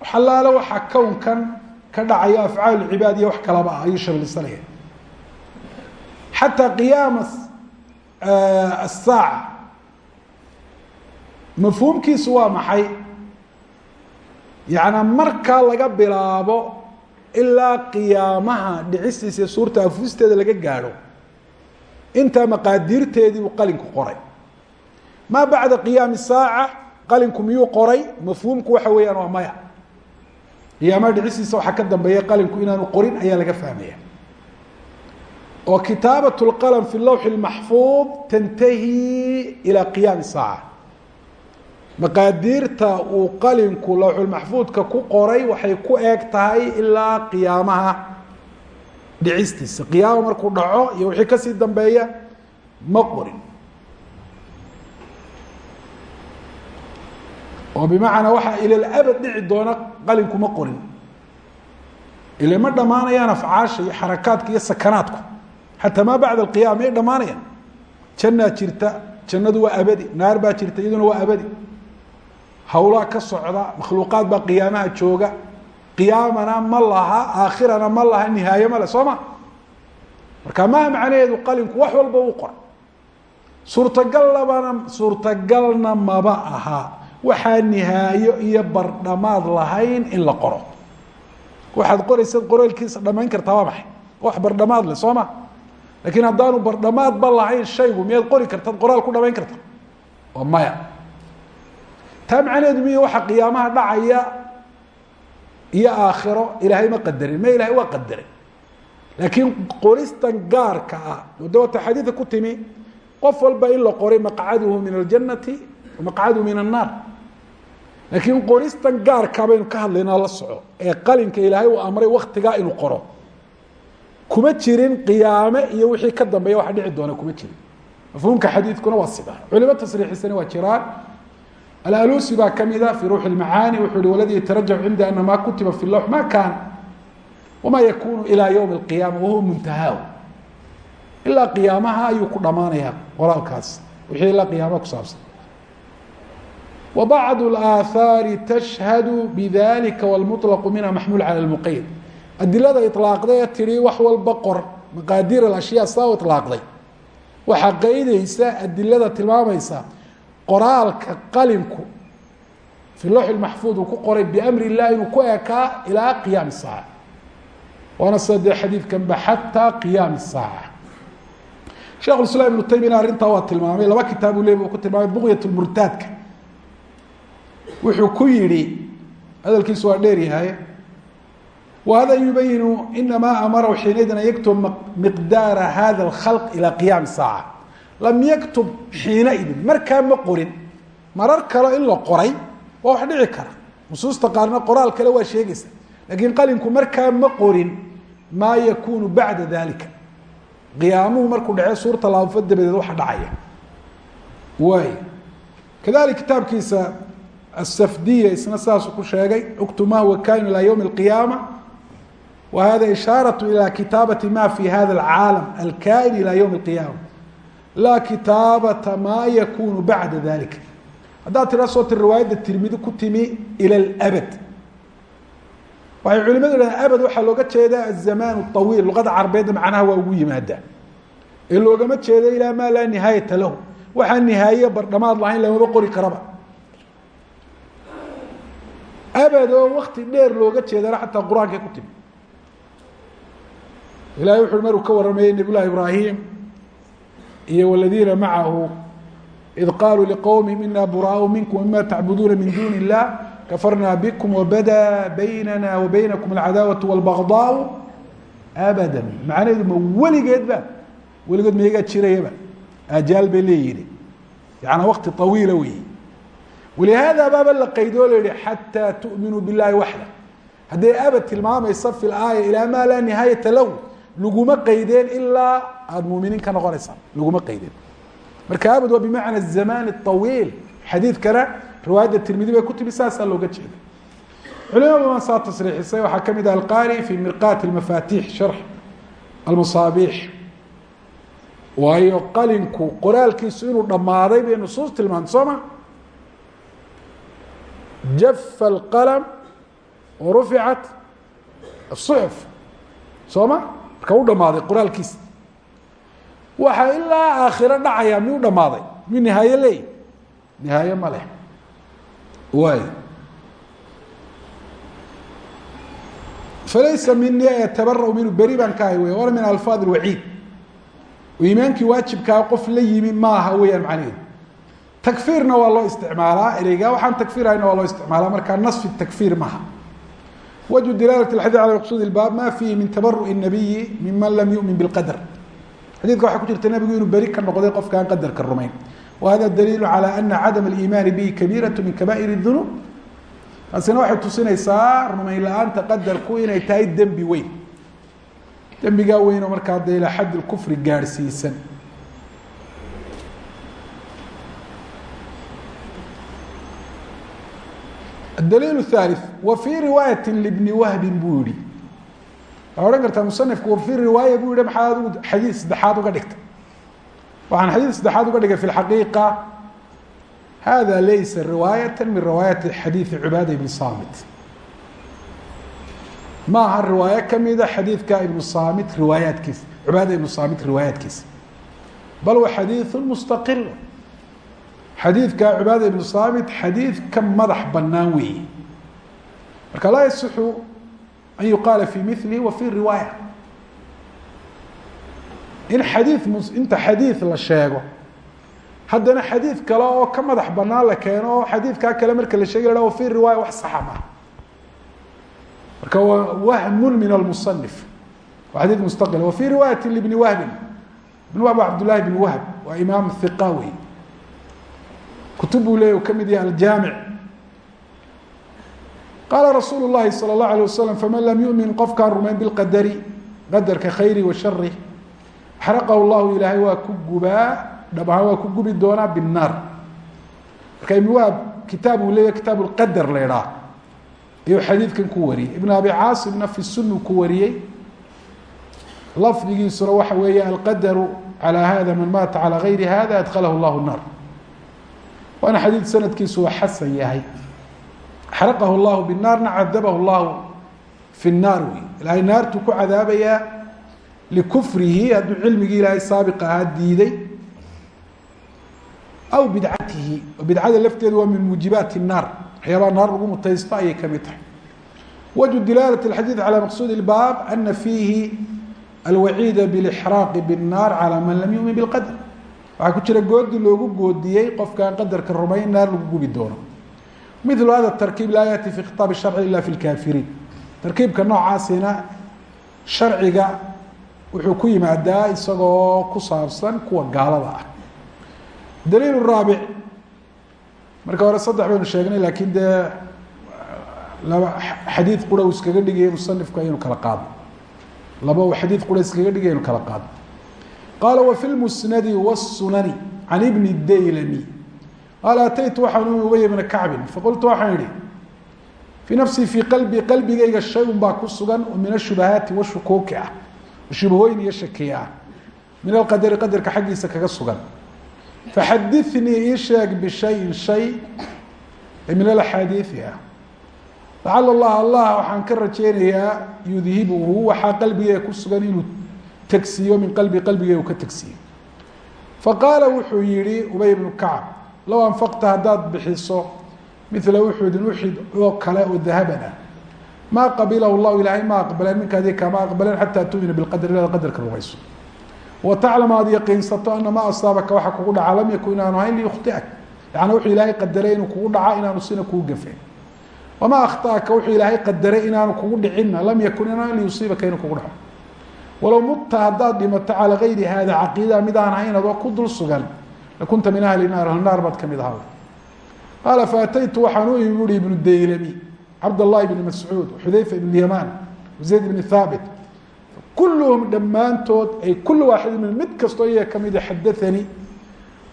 Waxalaale waxaa kownkan ka dhacayo afcaal cibaad iyo wax kalaba ah ayuu sharlisanaya xataa qiyaama asaaca mafhuumkiisu waa maxay? Yaعnaa markaa laga bilaabo ilaa qiyaamaha dhicistiisa suurta afuusteeda laga gaadho intaa maqaadiirteedii uu qalinku maa bacda qiyaami saaca qalinku miyuu qoray mafhuumku waxa weeyaan waa maya. Qiyaamaha dhicisiisa waxaa ka dambeeya qalinku inaanu qorin ayaa laga fahmaya. Oo kitaabat اlqalm fi lawxi اmaxfuud tantahi ilaa qiyaami saaca. Maqaadiirta uu qalinku lawxulmaxfuudka ku qoray waxay ku eeg tahay ilaa qiyaamaha dhicistiisa. Qiyaama dhaco iyo wixii ka sii dambeeya ma qorin. Oo bimacnaa waxaa ilalabad dhici doona qalinku ma qorin. Ile ma dhammaanayaan afcaasha iyo xarakaadka iyo sakanaadku. Xataa maa bacda alqiyama may dhammaanayaan. Jannaa jirta jannadu waa abadi naar baa jirta iyaduna waa abadi. Hawlaa ka socda makhluuqaad baa qiyaamaha jooga. Qiyaamana ma laha aakhirana ma laha nihaaye male soo ma? Marka maha macnaheedu qalinku wax walba uu qoray. Suurtagalnabana suurtagalna maba aha waxaa nihaayo iyo bardhamaad lahayn in la qoro. Waxaad qoraysad qoraalkiisa dhamayn kartaa waa maxay? Wax bardhamaad leh soo ma? Lakiin haddaanu bardhamaadba lahayn shaygu miyaad qori kartad qoraal ku dhamayn karta? Oo maya. Taa macnaheedu miya waxa qiyaamaha dhacaya iyo aakhiro ilaahay ma qadarin ma ilahay waa qadaray laakiin qoristan gaarka ah de xadiida ku timi qof walba in la qoray maqcaduhu min aljanati maqcaduhu min annaar laakiin qoristan gaarkaa baynu ka hadlaynaa la soco ee qalinka ilaahay uu amray waktigaa inuu qoro. Kuma jirin qiyaame iyo wixii ka dambeeya waxa dhici doona kuma jirin. Mafhuumka xadiidkuna waa sida. Culimo tasriixisani waa jiraan. Alalusi baa kamida fii ruuxi اlmacaani wuxuu ihi waladii yatarajac cinda ana ma kutiba fi lawx ma kaan? Wamaa yakunu ilaa ywmi اlqiyaama wahuwa muntahaaw. Ilaa qiyaamaha ayuu ku dhamaanaya qoraalkaas wixii ilaa qiyaamaha ku saabsan. wa bacdu اlaahaari tashhadu bidalika wاlmuطlaqu minha maxmuul calى اlmuqayad adilada iطlaaqday ee tihi wax walba qor maqaadiir alashyaa saa u iطlaaqday waxaa qeydeysa adilada tilmaamaysa qoraalka qalinku fi lawxi maxfuud uu ku qoray biamri illah inuu ku ekaa ilaa qiyaami saaca waana sida dee xadiidkanba xataa qiyaami saaca shekhu islaam ibnu taymiyana arrintaa waa tilmaamay laba kitaabuu le ku tilmaamay buqyat lmurtaadka wuxuu ku yihi hadalkiisu waa dheer yahay whada yubayinu inamaa amarahu xiinaydin an yaktub miqdaara hada اkhalq ilى qiyaami saaca. Lam yaktub xiinaidin markaa ma qorin. Marar kale in la qoray waa wax dhici kara. Nusuusta qaarna qoraal kale waa sheegaysa. Lakiin qalinku markaa ma qorin maa yakunu bacda dalika qiyaamuhu markuu dhace suurta laabafo dabadeed waxa dhacaya. Waay kadalik kitaabkiisa asafdiya isna saasuu ku sheegay uktub ma huwa kain ilى ywm اlqiyaama wa hada ishaaraة ilى kitaabati ma fi hada اlcaalam alkain ilى ywm اlqiyaama laa kitaabata maa yakunu bacda dalika haddaad tira soo tiri riwaayadda tirmidi ku timi ila alabad waxay culimadu dhahdeen abad waxaa looga jeedaa azamaan awiil luqada carabeedda macnaha waa ugu yimaadaa ee loogama jeedo ilaa maa laa nihaayata lahu waxaan nihaaye bardhamaad lahayn lamaba qori karaba abad oo wakti dheer looga jeedana xataa qur'aankay ku timi. Ilahay wuxu ui maruu ka warramayey nabiy ibraahim iyo waladiina macahu id qaluu liqowmihim ina buraau minkum mima tacbuduuna min duni illah kafarna bikm wabada baynana wa baynakum alcadaawatu walbagdaau abada macnaheedu ma weligeed ba weligood mayagaa jirayaba. Ajaal bay leeyihi yaana wakti awiila weyi walihaada baaba la qaydo o la yihi xataa tu'minuu billahi waxda hadday abad tilmaamaysa fi laaya ilaa maa laa nihaayata lahu laguma qaydeen ilaa aada muuminiin ka noqonaysaan laguma qaydeen marka abad waa bimacna zaman awiil xadiidkana riwaayadda tirmidi bay ku timi saasaa looga jeeda culimada baan saa tasriixisay waxaa ka mid ah alqari fi mirqat mafatix sharx almasaabiix waayo qalinku qoraalkiisu inuu dhammaaday bay nusuus tilmaantay soo ma jafa alqalm waruficat asuxuf soo ma marka u dhamaaday qoraalkiisa waxaa ilaa aakhiro dhacaya miyuu dhamaaday miyuu nihaaye leey nihaaye ma leh waay falaysa mini yatabarau minhu beri baan ka ahay wey wala min alfaad اwaciid iimaankii waajibkaa qof la yimi maaha weyaan macnaheedu takfiirna waa loo isticmaalaa ereyga waxaan takfiirahayna waa loo isticmaalaa markaa nasfi takfiir maha wajhu dilaalati alxadid cala maqsuudi ilbaab ma fiihi min tabaru'i nabiyi minman lam yumin bilqadar. Xadiidka waxay ku jirta nebigu inuu beri ka noqday qofka aan qadarka rumayn. Wa daliilu calaa ana cadama aliimaani bihi kabiiratu min kabaa'ir اdunuub taasina waxay tusinaysaa rumayn la'aanta qadarku inay tahay dembi weyn. Dembigaa weyn markaa dee ilaa xadd gaadhsiisan adaliil haali wa fii riwaayati libni wahbin buu yihi waa odhan kartaa musanifku wa fii riwaaya buu yihi maxaa adigu xadiid saddexaad uga dhigta waxaan xadiid saddexaad uga dhigay fi lxaqiiqa hada laysa riwaayata min riwaayati xadiidi cubaada ibni saamit ma aha riwaayo kamida xadiidka ibnu saamit riwaayaadkiisa cubaada ibnu saamit riwaayaadkiisa bal wa xadiidu mustaqil xadiidka cibaada ibnu saamit xadiid ka madax banaan weeye. Marka laa yasixu an yuqaala fi milihi wa fi riwaaya. In xadiid inta xadiid la sheego haddana xadiid kale oo ka madax banaan la keeno oo xadiidkaa kale marka la sheegi la fi riwaaya wax saxa maha marka waa wahmun min almusanif waa xadiid mustaqil. Wa fi riwaayati libni wahbin. Ibn wahb cabdullahi bn wahb waa imaam hiqa wey kutub buu leey ka mid yahay aljaamic qaala rasuulu llahi salى اllahu alيه wasalam faman lam yumin qofkaan rumayn bilqadari qadarka khayri wa shari axraqahu llahu ilaahay waa ku gubaa dhab ahaan waa ku gubi doonaa binnaar marka ibn wahab kitaab uu leeyahy kitaab lqadar la idhaah ayuu xadiidkan ku wariyey ibn abi caasimna fi sunu ku wariyey lafdigiisuna waxa weeye alqadaru calى hada man maata calى gayri hada adklahu llahu الnar waana xadiid sanadkiisu waa xasan yahay axraqahu llahu binaarna cadabahu llahu fi الnaar wey ilaahay naartuu ku cadaabayaa likufrihi hadduu cilmigii ilaahay saabiq ahaa diiday aw bidcatihi oo bidcada lafteedu waa min muujibaati الnaar waxyaabaha naar lagu mutaysto ayay kamid tahay wجه dilaalة الxadiiث calى maqsuud الbaab ana fiihi alwaciida bاlإxraaqi bالnaar calى man lam yumin bاlqadr waxaa ku jira goodi loogu goodiyey qofkaan qadarka rumayn naar lagu gubi doono. Milu hada tarkiib laa yaati fi khitaab sharci ila fi lkaafiriin tarkiibka noocaasina sharciga wuxuu ku yimaadaa isagoo ku saabsan kuwa gaalada ah. Daliil raabic. Marka hore saddex baynu sheegnay laakiin dee laba xadiid qura iskaga dhigaya musanifku ayaynu kala qaadno. Laba xadiid qura iskaga dhigay aynu kala qaadno qala wfi lmusnadi wاsunani can ibni daylami qaala ataytu waxaan umi ubay bna kacbin faqultu waxaan idhi fii nafsii fii qalbii qalbigayga shayun baa ku sugan oo min ashubahaati washukuuki ah shubahooyin iyo shakiya ah min alqadari qadarka xaggiisa kaga sugan faxadinii ii sheeg bishayin shay min alaxaadiii ah lacala allah allah waxaan ka rajeynayaa yudhibuhu waxaa qalbigayga ku sugan inuu tegsiyo min qalbi qalbigay uu ka tegsiyo faqaala wuxuu yihi ubay ibnu kacab low anfaqta haddaad bixiso mila uxudin uxid oo kale oo dahaban ah maa qabilahu llahu ilaahay ma aqbaleen minkaadi kama aqbaleen xataa tumina biqadr ilaada qadarka rumayso. Wa taclam aad yaqiinsato ana maa asaabaka waxa kugu dhaca lam yakun inaanu ahayn liyukhtiak. Yani wuxuu ilaahay qadaray inuu kugu dhaca inaanu sina kugu gafeen. Wamaa akhطأaka wuxuu ilaahay qadaray inaanu kugu dhicinna lam yakun inaan liyusiibaka inuu kugu dhaco walow mutta haddaad dhimato calى gayri hada caqiida mid aan ahayn adoo ku dul sugan lakunta min ahli naar ahlunaar baad kamid ahaa qaala faataytu waxaan u imi ui ibnu daylami cabdالlahi bn mascuud xudayfa ibn yaman zayd bn haabit kulluhum dhammaantood ay kul waaxid min mid kastoo iyaga kamida xadaanii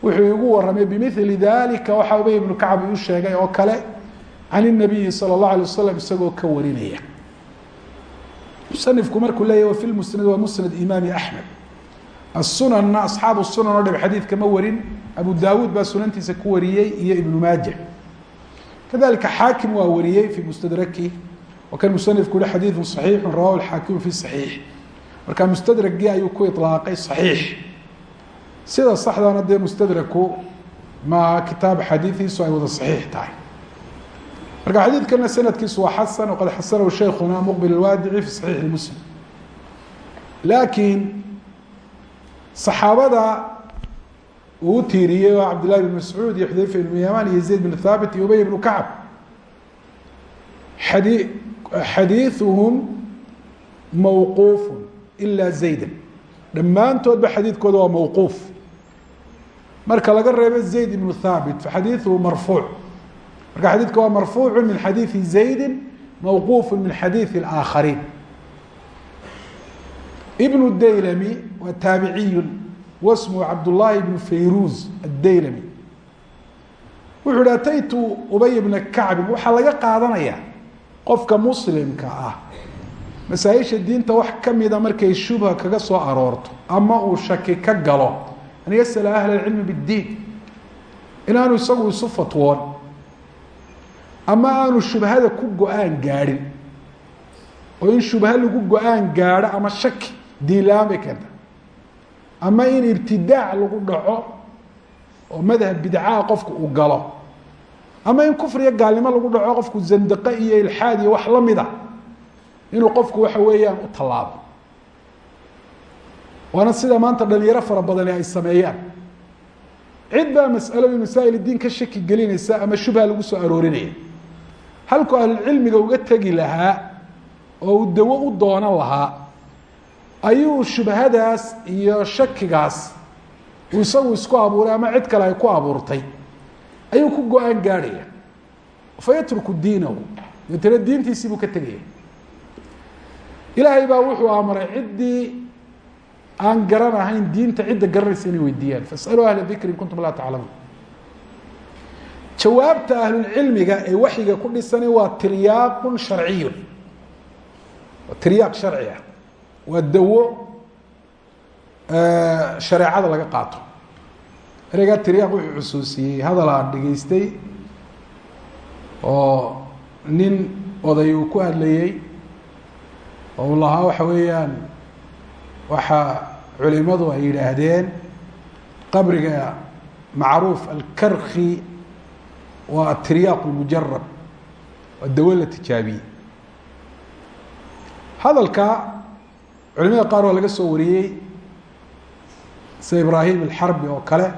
wuxuu igu waramay bimili dalika waxa ubay ibnu kacab iu sheegay oo kale can الnabiyi salى الlaه alيه wasalam isagoo ka warinaya musanifku markuu leeyahy wa fi musnad waa musnad imaami axmed asunanna asxaabu sunan oo dhib xadiidka ma warin abu dawuud baa sunantiisa ku wariyey iyo ibnu maaja kadalika xaakim waa wariyey fi mustadraki wa kan musanifku yihi xadiidu صaxiixu rawahu xaakimu fi صaxiix marka mustadragii ayuu ku iطlaaqay صaxiix sida saxdana dee mustadraku ma kitaab xadiidiisu ay wada صaxiix tahay marka xadiidkana sanadkiisu waa xasan waqad xasanahu shaykhuna muqbil alwaadici fi saxiix muslim laakiin saxaabada uu tiiriyey waa cabdillahi bn mascuud iyo xudayfa ibnu yaman iyo zayd bn thaabit iyo ubey ibnu kacab. Xadi xadiiuhum mawquufu ila dhammaantoodba xadiidkooda waa mawquuf. Marka laga reebo zayd ibnu thaabit faxadiiuhu marfuuc marka xadidka waa marfuucu min xadiidi zaydi mawquufu min xadiidi اaakhariin ibn daylami waa taabiciyu wasmuhu cabdullaahi bnu fayruuz addaylami. Wuxuu hi ataytu ubay bna kacbin waxaa laga qaadanaya qofka muslimka ah. Masaa-isha diinta wax kamida markay shubha kaga soo aroorto ama uu shaki ka galo an yasala ahla cilmi bاdiin inaanu isagu isu fatwoon ama aanu shubhada ku go'aan gaadhin oo in shubha lagu go'aan gaadho ama shaki diinla-aan bay keenta ama in ibtidaac lagu dhaco oo madhab bidcaa qofku uu galo. Ama in kufriya gaalnimo lagu dhaco qofku zandaqe iyo ilxaad iyo wax la mid a inuu qofku waxa weeyaan u tallaabo. Waana sida maanta dhalinyaro fara badani ay sameeyaan. Cid baa mas'alooyin masaa'il diin ka shaki gelinaysa ama shubha lagu soo aroorinaya halkuu ahlulcilmiga uga tegi lahaa oo uu dawo u doonan lahaa ayuu shubhadaas iyo shakigaas uu isagu isku abuuray ama cid kale ay ku abuurtay. Ayuu ku go'aan gaadhaya. Fa yatruku diinahu. Deetana diintiisii buu ka tegaya ilaahay baa wuxuu amray ciddii aan garan ahayn diinta cidda garanaysa inay weydiiyaan fasaluu ahla dikri in kuntum laa taclamuun jawaabta ahlulcilmiga ee waxyiga ku dhisani waa tiryaaqun sharciyun. Waa tiryaaq sharci ah. Waa dawo shareecada laga qaato. Ereygaa tiryaaq wuxuu xusuusiyey hadal aan dhegaystay oo nin oday uu ku hadlayey oo uu lahaa waxa weeyaan waxa culimadu ay yidhaahdeen qabriga macruuf alkarki waa atiryaaq lmujarab waa dawo la hadalka culimada qaar waa laga soo wariyey sida ibraahim alxarbi oo kale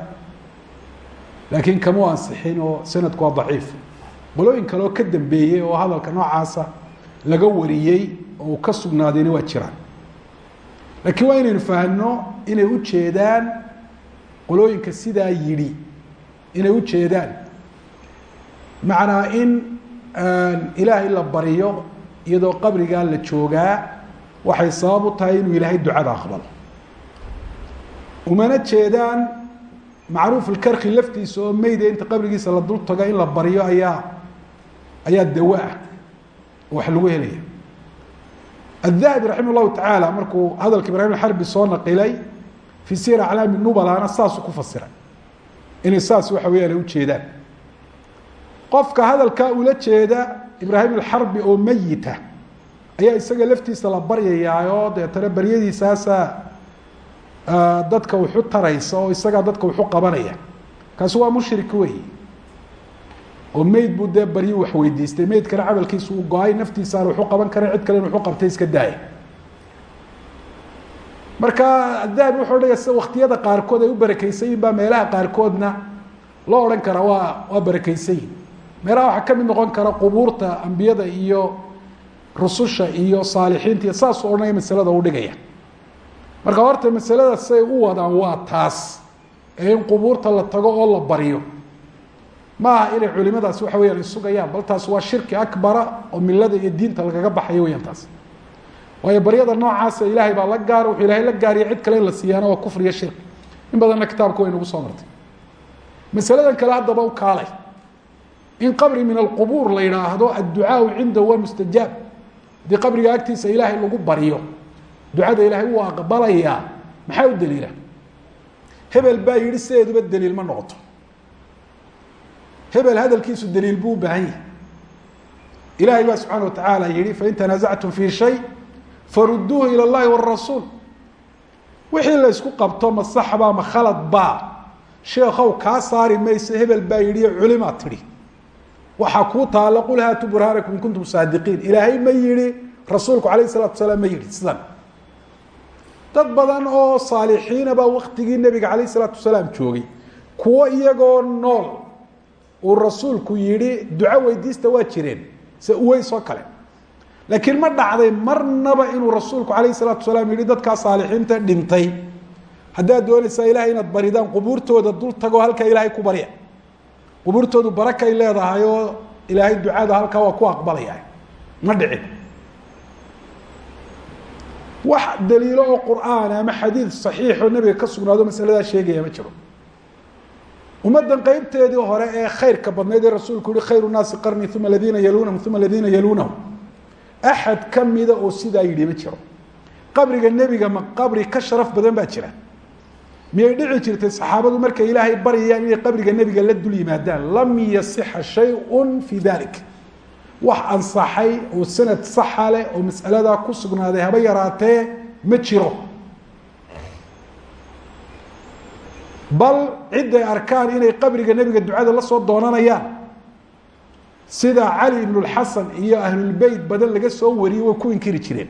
laakiin kama u ansixin oo sanadku waa daciif. Qolooyin kale ka dambeeyey oo hadalka noocaasa laga wariyey oo ka sugnaadayna waa jiraan. Laakiin waa inaynu fahno inay ujeedaan qolooyinka sidaa yidhi inay ujeedaan macnaa in ilaahay la baryo iyadoo qabrigaa la joogaa waxay sabab u tahay inuu ilaahay ducada aqbalo umana jeedaan macruuf alkarki laftiisa oo meyda inta qabrigiisa la dul tago in la baryo ayaa ayaa dawo ah oo wax lagu helaya الذahaبي raximه الlahu taعaalى markuu hadalka ibrahim xarbi soo naqilay fii sir aclaami nubalana saasuu ku fasiray inay saas waxa weyaan ay ujeedaan qofka hadalkaa ula jeeda ibraahim اxarbi oo meyita ayaa isaga laftiisa la baryayaayo deetana baryadiisaasa dadka wuxu taraysa oo isagaa dadka wuxu qabanaya. Kaasi waa mushrik wey oo meyd buu dee baryu wax weydiistay meydkana camalkiisu uu go'ay naftiisaana wuxu qaban kara cid kale in wuxu qabtay iska daaya marka dahabi wuxuu sida waktiyada qaarkood ay u barakeysan yihiin baa meelaha qaarkoodna loo odhan karaa waa waa barakeysan yihiin meelaha waxaa ka mid noqon kara qubuurta ambiyada iyo rususha iyo saalixiinta iyo saasuu odhanaya masalada u dhigaya marka horta masalada siday u wadaan waa taas ee in qubuurta la tago oo la baryo ma aha inay culimadaasi waxa weyaan isugayaan bal taas waa shirki akbara oo milada iyo diinta lagaga baxayo weyaan taas. Waayo baryada noocaasa ilaahay baa la gaara wuxuu ilahay la gaariya cid kale in la siiyaana waa kufr iyo shirki in badanna kitaabka way nagu soo martay. Masaladan kale haddaba u kaalay in qabri min alqubuur la yidhaahdo adducaau cindahu waa mustajaab. Haddii qabriga agtiisa ilaahay lagu baryo ducada ilaahay wuu aqbalayaa maxaa u daliila? Hebel baa yihi sideeduba daliil ma noqoto. Hebel hadalkiisu daliil buu u baahan yahay. Ilahay baa subxaana watacaala yihi fain tanaasactum fi shay faruduuhu ila اllahi warasuul wixii la isku qabto ma saxbaa ma khalad baa sheekow kaa saari mayse. Hebel baa yidhi culimaa tidhi waxaa kuu taala qul haatu burhaanakum kuntum saadiqiin. Ilaahay ma yihi rasuulku alayh salatu salaam ma yihi sidan. Dad badan oo saalixiina baa waktigii nebiga calayh salaatu wasalaam joogay. Kuwo iyagoo nool uu rasuulku yihi duco weydiista waa jireen se uweys oo kale. Laakiin ma dhacday marnaba inuu rasuulku calayh salaatu salaam yihi dadkaa saalixiinta dhintay. Haddaad doonaysaa ilahay inaad baridaan qubuurtooda dul tago halkaa ilaahay ku barya qubuurtoodu barakay leedahay oo ilaahay ducada halkaa waa ku aqbalaya. Ma dhicin. Wax daliilo oo qur'aan ama xadiid saxiixoo nebiga ka sugnaado masaladaa sheegaya ma jiro. Ummaddan qeybteedii hore ee khayrka badnayd ee rasuulku yihi khayru naasi qarni uma aladiina yalunahum uma aladiina yalunahum axad kamida oo sidaa yidhi ma jiro. Qabriga nebiga ma qabri ka sharaf badan baa jira miyay dhici jirtay saxaabadu markay ilaahay baryayaan inay qabriga nebiga la dul yimaadaan? Lam yasixa shayun fi dalik wax ansaxay oo sanad saxa leh oo mas'aladaa ku sugnaaday haba yaraatee ma jiro. Bal ciday arkaan inay qabriga nebiga ducada la soo doonanayaan. Sida cali ibn اlxasan iyo ahlulbeyt badan laga soo wariyey way ku inkiri jireen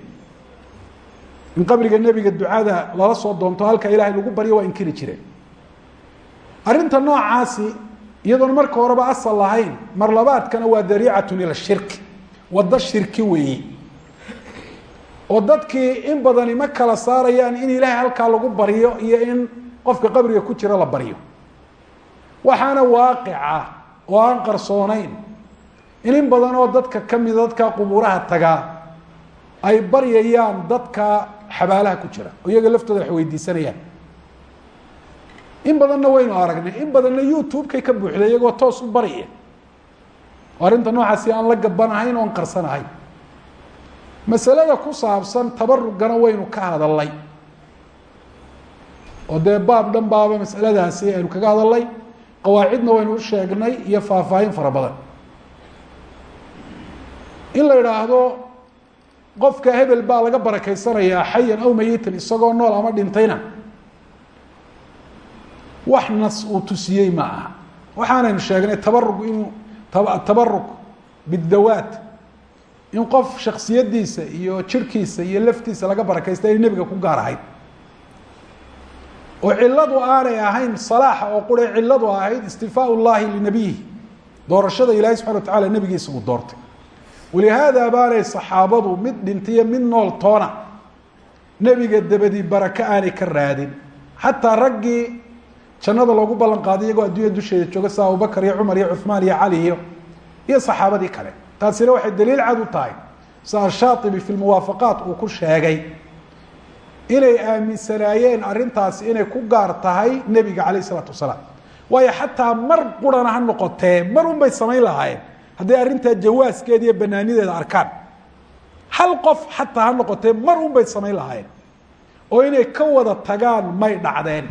in qabriga nebiga ducada lala soo doonto halka ilahay lagu baryo waa inkiri jireen arrinta noocaasi iyadoon marka horeba asal lahayn mar labaadkana waa dariicatun ila shirki waddo shirki weeyi. Oo dadkii in badani ma kala saarayaan in ilaahay halkaa lagu baryo iyo in qofka qabriga ku jira la baryo. Waxaana waaqica oo aan qarsoonayn in in badan oo dadka kamida dadka qubuuraha tagaa ay baryayaan dadka xabaalaha ku jira oo iyaga laftooda wax weydiisanayaan. In badanna waynu aragnay in badanna youtube-kay ka buuxday iyagoo toos u barya oo arrinta noocaasi aan la gabanahayn oon qarsanahayn masalada ku saabsan tabarugana waynu ka hadalnay oo dee baab dhan baaba masaladaasi aynu kaga hadalnay qawaacidna waynu u sheegnay iyo faahfaahin fara badan. In la idhaahdo qofka hebel baa laga barakeysanayaa xayan aw mayitan isagoo nool ama dhintayna. Wax nas uu tusiyey ma aha waxaanaynu sheegnay tabarug inuu tabarug bidawaat in qof shaksiyadiisa iyo jirkiisa iyo laftiisa laga barakeysta inay nebiga ku gaar ahayd. Oo ciladu aanay ahayn salaaxa oo qura ciladu ahayd istifaa llahi linabiyihi doorashada ilahi subxana wa tacala nebigiisa uu doortay walihaada baanay saxaabadu mid dhintiyo mid nool toona nebiga dabadi baraka aanay ka raadin xataa raggii jannada loogu ballan qaaday iyagoo adduunya dusheeda jooga sida abubakar iyo cumar iyo cuhmaan iyo cali iyo iyo saxaabadii kale taasina waxay daliil cad u tahay sida ashaatibi fi lmuwaafaqaat uu ku sheegay inay aaminsanaayeen arrintaasi inay ku gaar tahay nebiga calayh isalaatu wasalaam waayo xataa mar qurana ha noqotee mar un samayn lahaayeen hadday arrintaa jawaaskeeda iyo banaanideeda arkaan hal qof xataa ha noqotee mar un bay samayn lahaayeen oo inay ka wada tagaan may dhacdeen.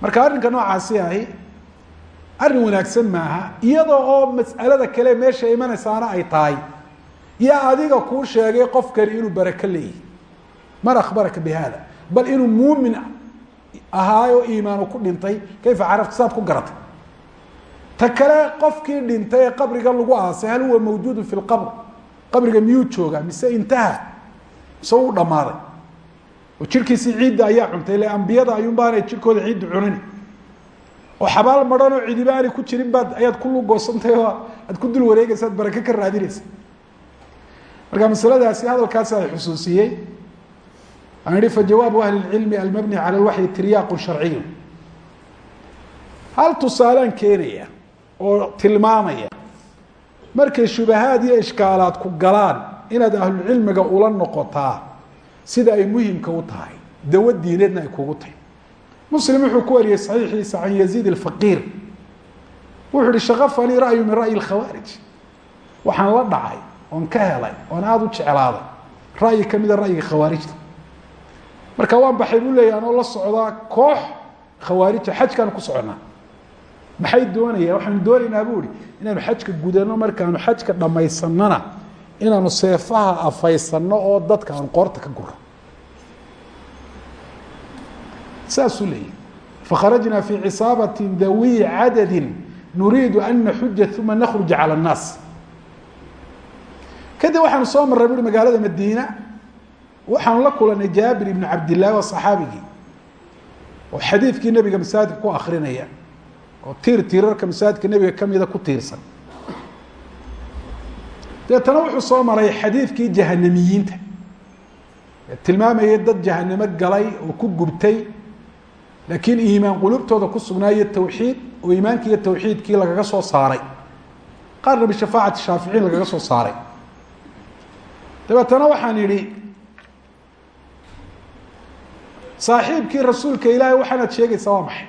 Marka arrinka noocaasi ahi arrin wanaagsan maaha iyadoo oo mas'alada kale meesha imanaysaana ay tahay yaa adiga kuu sheegay qofkani inuu barako leeyahy man akhbaraka bi hada bal inuu muumin ahaayo iimaan uu ku dhintay kayfa carafta saad ku garatay ta kale qofkii dhintay ee qabriga lagu aasay hal huwa mawjuudu fi lqabr qabriga miyuu joogaa? Mise intaha? Mise uu dhammaaday oo jirkiisii ciidda ayaa cuntay ile ambiyada ayuunbaanay jirkooda ciidda cunin oo xabaal maran oo cidiba aanay ku jirin baad ayaad ku lugoosantay oo aad ku dul wareegaysa ad ka raadinaysa. Marka masaladaasi hadalkaasi ay xusuusiyey. Aan ihi fajawaabu ahli اlcilmi almabni cala lwaxyi tiryaaqu sharciyu hal tusaalaan keenaya oo tilmaamaya. Markay shubahaad iyo ishkaalaad ku galaan inaad ahlucilmiga ula noqotaa sida ay muhimka u tahay. Dawo diineedna ay kugu tahay. Muslim wuxuu ku wariyey saxiixiisa can yaziid alfaqiir. Wuxuu ihi shakafanii ra'yu min ra'yi lkhawaarij waxaan la dhacay oon ka helay oon aada u jeclaaday ra'yi kamida ra'yiga khawaarijta. Marka waan baxay buu leeya anoo la socdaa koox khawaarija xajkaanu ku soconaa maxay doonayaan waxaanu doonaynaa bu ihi inaanu xajka gudano markaanu xajka dhammaysanana inaanu seefaha afaysanno oo dadka aan qoorta ka guro saasuu leeyahy fakharajna fi cisaabati dawi cadadi nuriidu an naxuja uma nakhruj calى الnaas kadib waxaanu soo marray bui magaalada madiina waxaanu la kulanay jaabir ibn cabdillahi waa صaxaabigii oo xadiidkii nebiga masaajidka ku akrinaya oo tiir tiirarka masaajidka nebiga kamida ku tiirsan. Deetana wuxuu soo maray xadiidkii jahanamiyiinta ee dad jahanamo galay oo ku gubtay laakiin iimaan qulubtooda ku sugnaayo tawxiid oo iimaankii iyo tawxiidkii lagaga soo saaray. Qaarna bishafaacati shaaficiin lagaga soo saaray. Dabeetana waxaan idhi saaxiibkii rasuulka ilaahay waxaanaad sheegaysaa waa maxay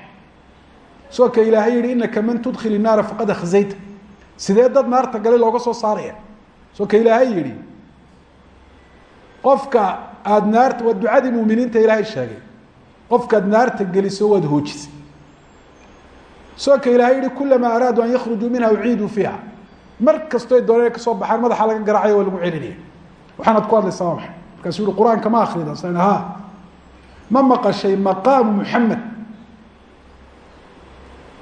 soo ka ilaahay yihi inaka man tudkil inaara faqad akhzayta. Sidee dad naarta galay looga soo saaraya? Soo ka ilaahay yihi qofka aada naarta waa ducadii muminiinta ilaahay sheegay. Qofkaad naarta geliso waad hoojisay. Soo ka ilahay yihi kulamaa araaduu an yakhrujuu minha uciiduu fiiha mar kastoy dooneen ka soo baxaan madaxa laga garacayo waa lagu celinaya waxaanaad ku hadlaysaa waa maxay? Markaasuu ma akrida san ha ma maqashay maqaamu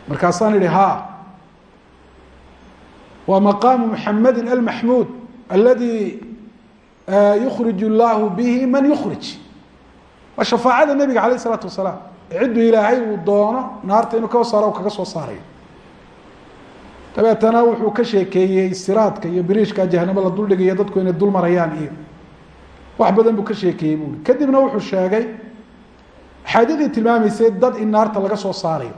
markaasaan idhi ha waa maqaamu muxamadi almaxmuud aladi yukrij اllahu bihi man yukrij waa shafaacada nebiga alayh isalaatu wasalaam. Cidduu ilaahay uu doono naarta inuu ka saaro kaga soo saarayo. Dabeetana wuxuu ka sheekeeyey siraadka iyo biriishka jahnamo la duldhigayo dadku inay dul marayaan iyo wax badan buu ka sheekeeyey buui kadibna wuxuu sheegay axaadiadii tilmaamaysay dad in naarta laga soo saarayo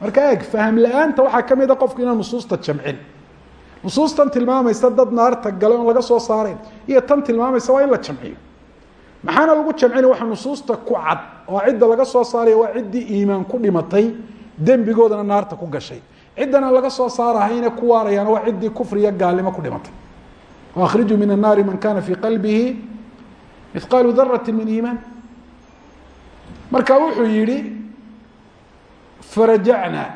marka eeg faham la'aanta waxaa ka mid a qofku inaan nusuusta jamcin. Nusuustan tilmaamaysa dad naarta gale oon laga soo saarayn iyo tan tilmaamaysa waa in la jamciyo. Maxaana lagu jamcina waxa nusuusta ku cad oo cidda laga soo saaraya waa ciddii iimaan ku dhimatay dembigoodana naarta ku gashay. Ciddana laga soo saarahayna ku waarayaana waa ciddii kufriya gaalnimo ku dhimatay. Waakrijuu min annaari man kana fii qalbihi mithqaalu darati min iimaan. Marka wuxuu yihi farajacnaa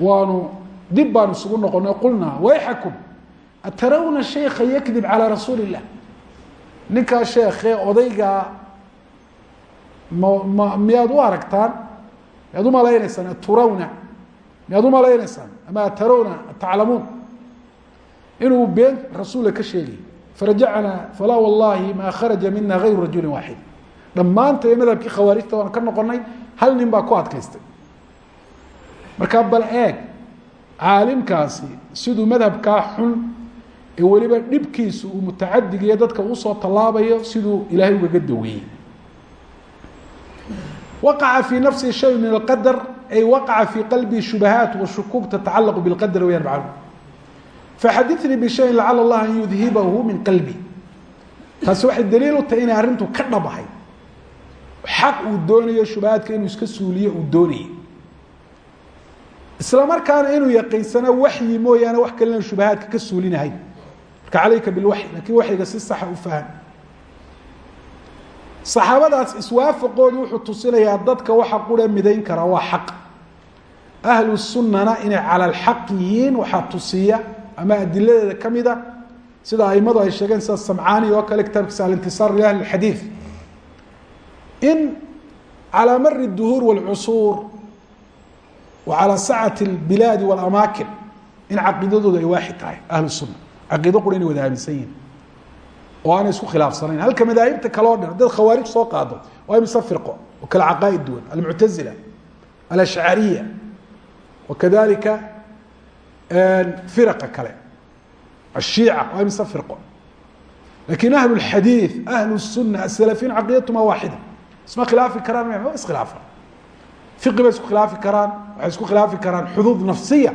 waanu dib baanu isugu noqonay qulnaa wayxakum atarawna sheika yakdib calaa rasuuli illah ninkaa sheekee odaygaa ma miyaad u aragtaan? Miyaad umalaynaysaan aturawna miyaad umalaynaysaan ama atarawna ataclamuun? Inuu been rasuula ka sheegay farajacnaa falaa wallahi maa kharaja mina gayru rajuli waaxid dhammaantay madhabkii khawaarijta waanu ka noqonay hal nin baa ku adkaystay. Markaa bal eeg caalimkaasi siduu madhabkaa xun ee weliba dhibkiisu uu mutacadigiyo dadka u soo tallaabayo siduu ilaahay ugaga daweeyey waqaca fii nafsi shay min alqadar ay waqaca fii qalbii shubahaat washukuuk tatacalaqu bilqadar weyaan faxadinii bishayin lacala allah an yudhibahu min qalbi. Taasi waxay daliil u tahay inay arrintu ka dhabahay xaq uu doonayo shubahaadka inuu iska suuliyo uu doonayay. Isla markaana inuu yaqiinsana waxyi mooyaane wax kalena shubahaadka ka suulinahay. Marka calayka bilwaxy lakiin waxyiga si saxa u faham. Saxaabadaas iswaafaqoodu wuxuu tusinayaa dadka waxa qura midayn kara waa xaq. Ahlu sunnana inay cala alxaq yihiin waxaa tusiya ama adiladeeda ka mida sida aimadu ay sheegeen sida samcaani oo kale kitaabkiisa alintisaar liahli xadiid in calى mari الduhuur wاlcusuur wa calى sacati اlbilaadi wاlamaakin in caqiidadoodu ay waaxid tahay ahlu الsuna caqiido qura inay wada aaminsan yihin oo aanay isku khilaafsanayn halka madaahibta kale o dhan haddaad khawaarij soo qaado waa imise firqo oo kale caqaa'id duwan almuctazila alashcariya wakadalika firaqa kale ashiica waa imise firqo lakin ahlu اlxadiid ahlu الsuna asalafiyin caqiidatuma waaxida isma khilaafi karaan ma iskhilaafa fiqi bay isku khilaafi karaan waxay isku khilaafi karaan xuduud nafsiya.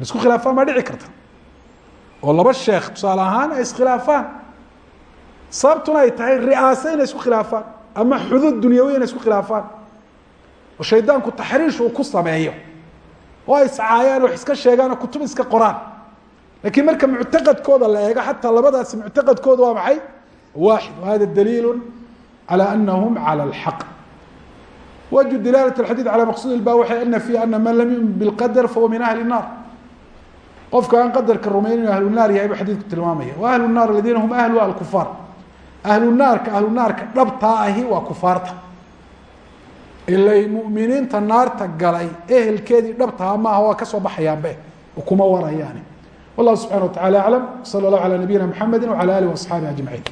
Isku khilaafaan baa dhici karta. Oo laba sheekh tusaale ahaan ay iskhilaafaan ay tahay ri'aase isku khilaafaan ama xuduud dunyawiya isku khilaafaan. Oo shaydaanku taxriish uu ku sameeyo. Oo ay iscaayaan wax iska sheegaan oo kutub iska qoraan. Lakiin marka muctaqadkooda la eego xataa labadaasi muctaqadkooda waa maxay? Waaxid wahada daliilu calى anahum calى اlxaq wajhu dilaalat اxadiid calى maqsuud ilba waxay ana fi ana man lam yumin biاlqadar fahuwa min ahli الnar qofka aan qadarka rumayn inu ahlu naar yahay bu xadiidku tilmaamaya wa ahlu الnar aladiina hum ahlu alkufaar ahlu naarka ahlu naarka dhabtaa ahi waa kufaarta ilay muminiinta naarta galay ehelkeedii dhabtaha maaha waa kasoo baxayaanbe kuma warayaani wallahu subxana wa tacala aclam salى اllahu alى nabiyina mxamedi wعalى alih وaصxaabihi aجmaعin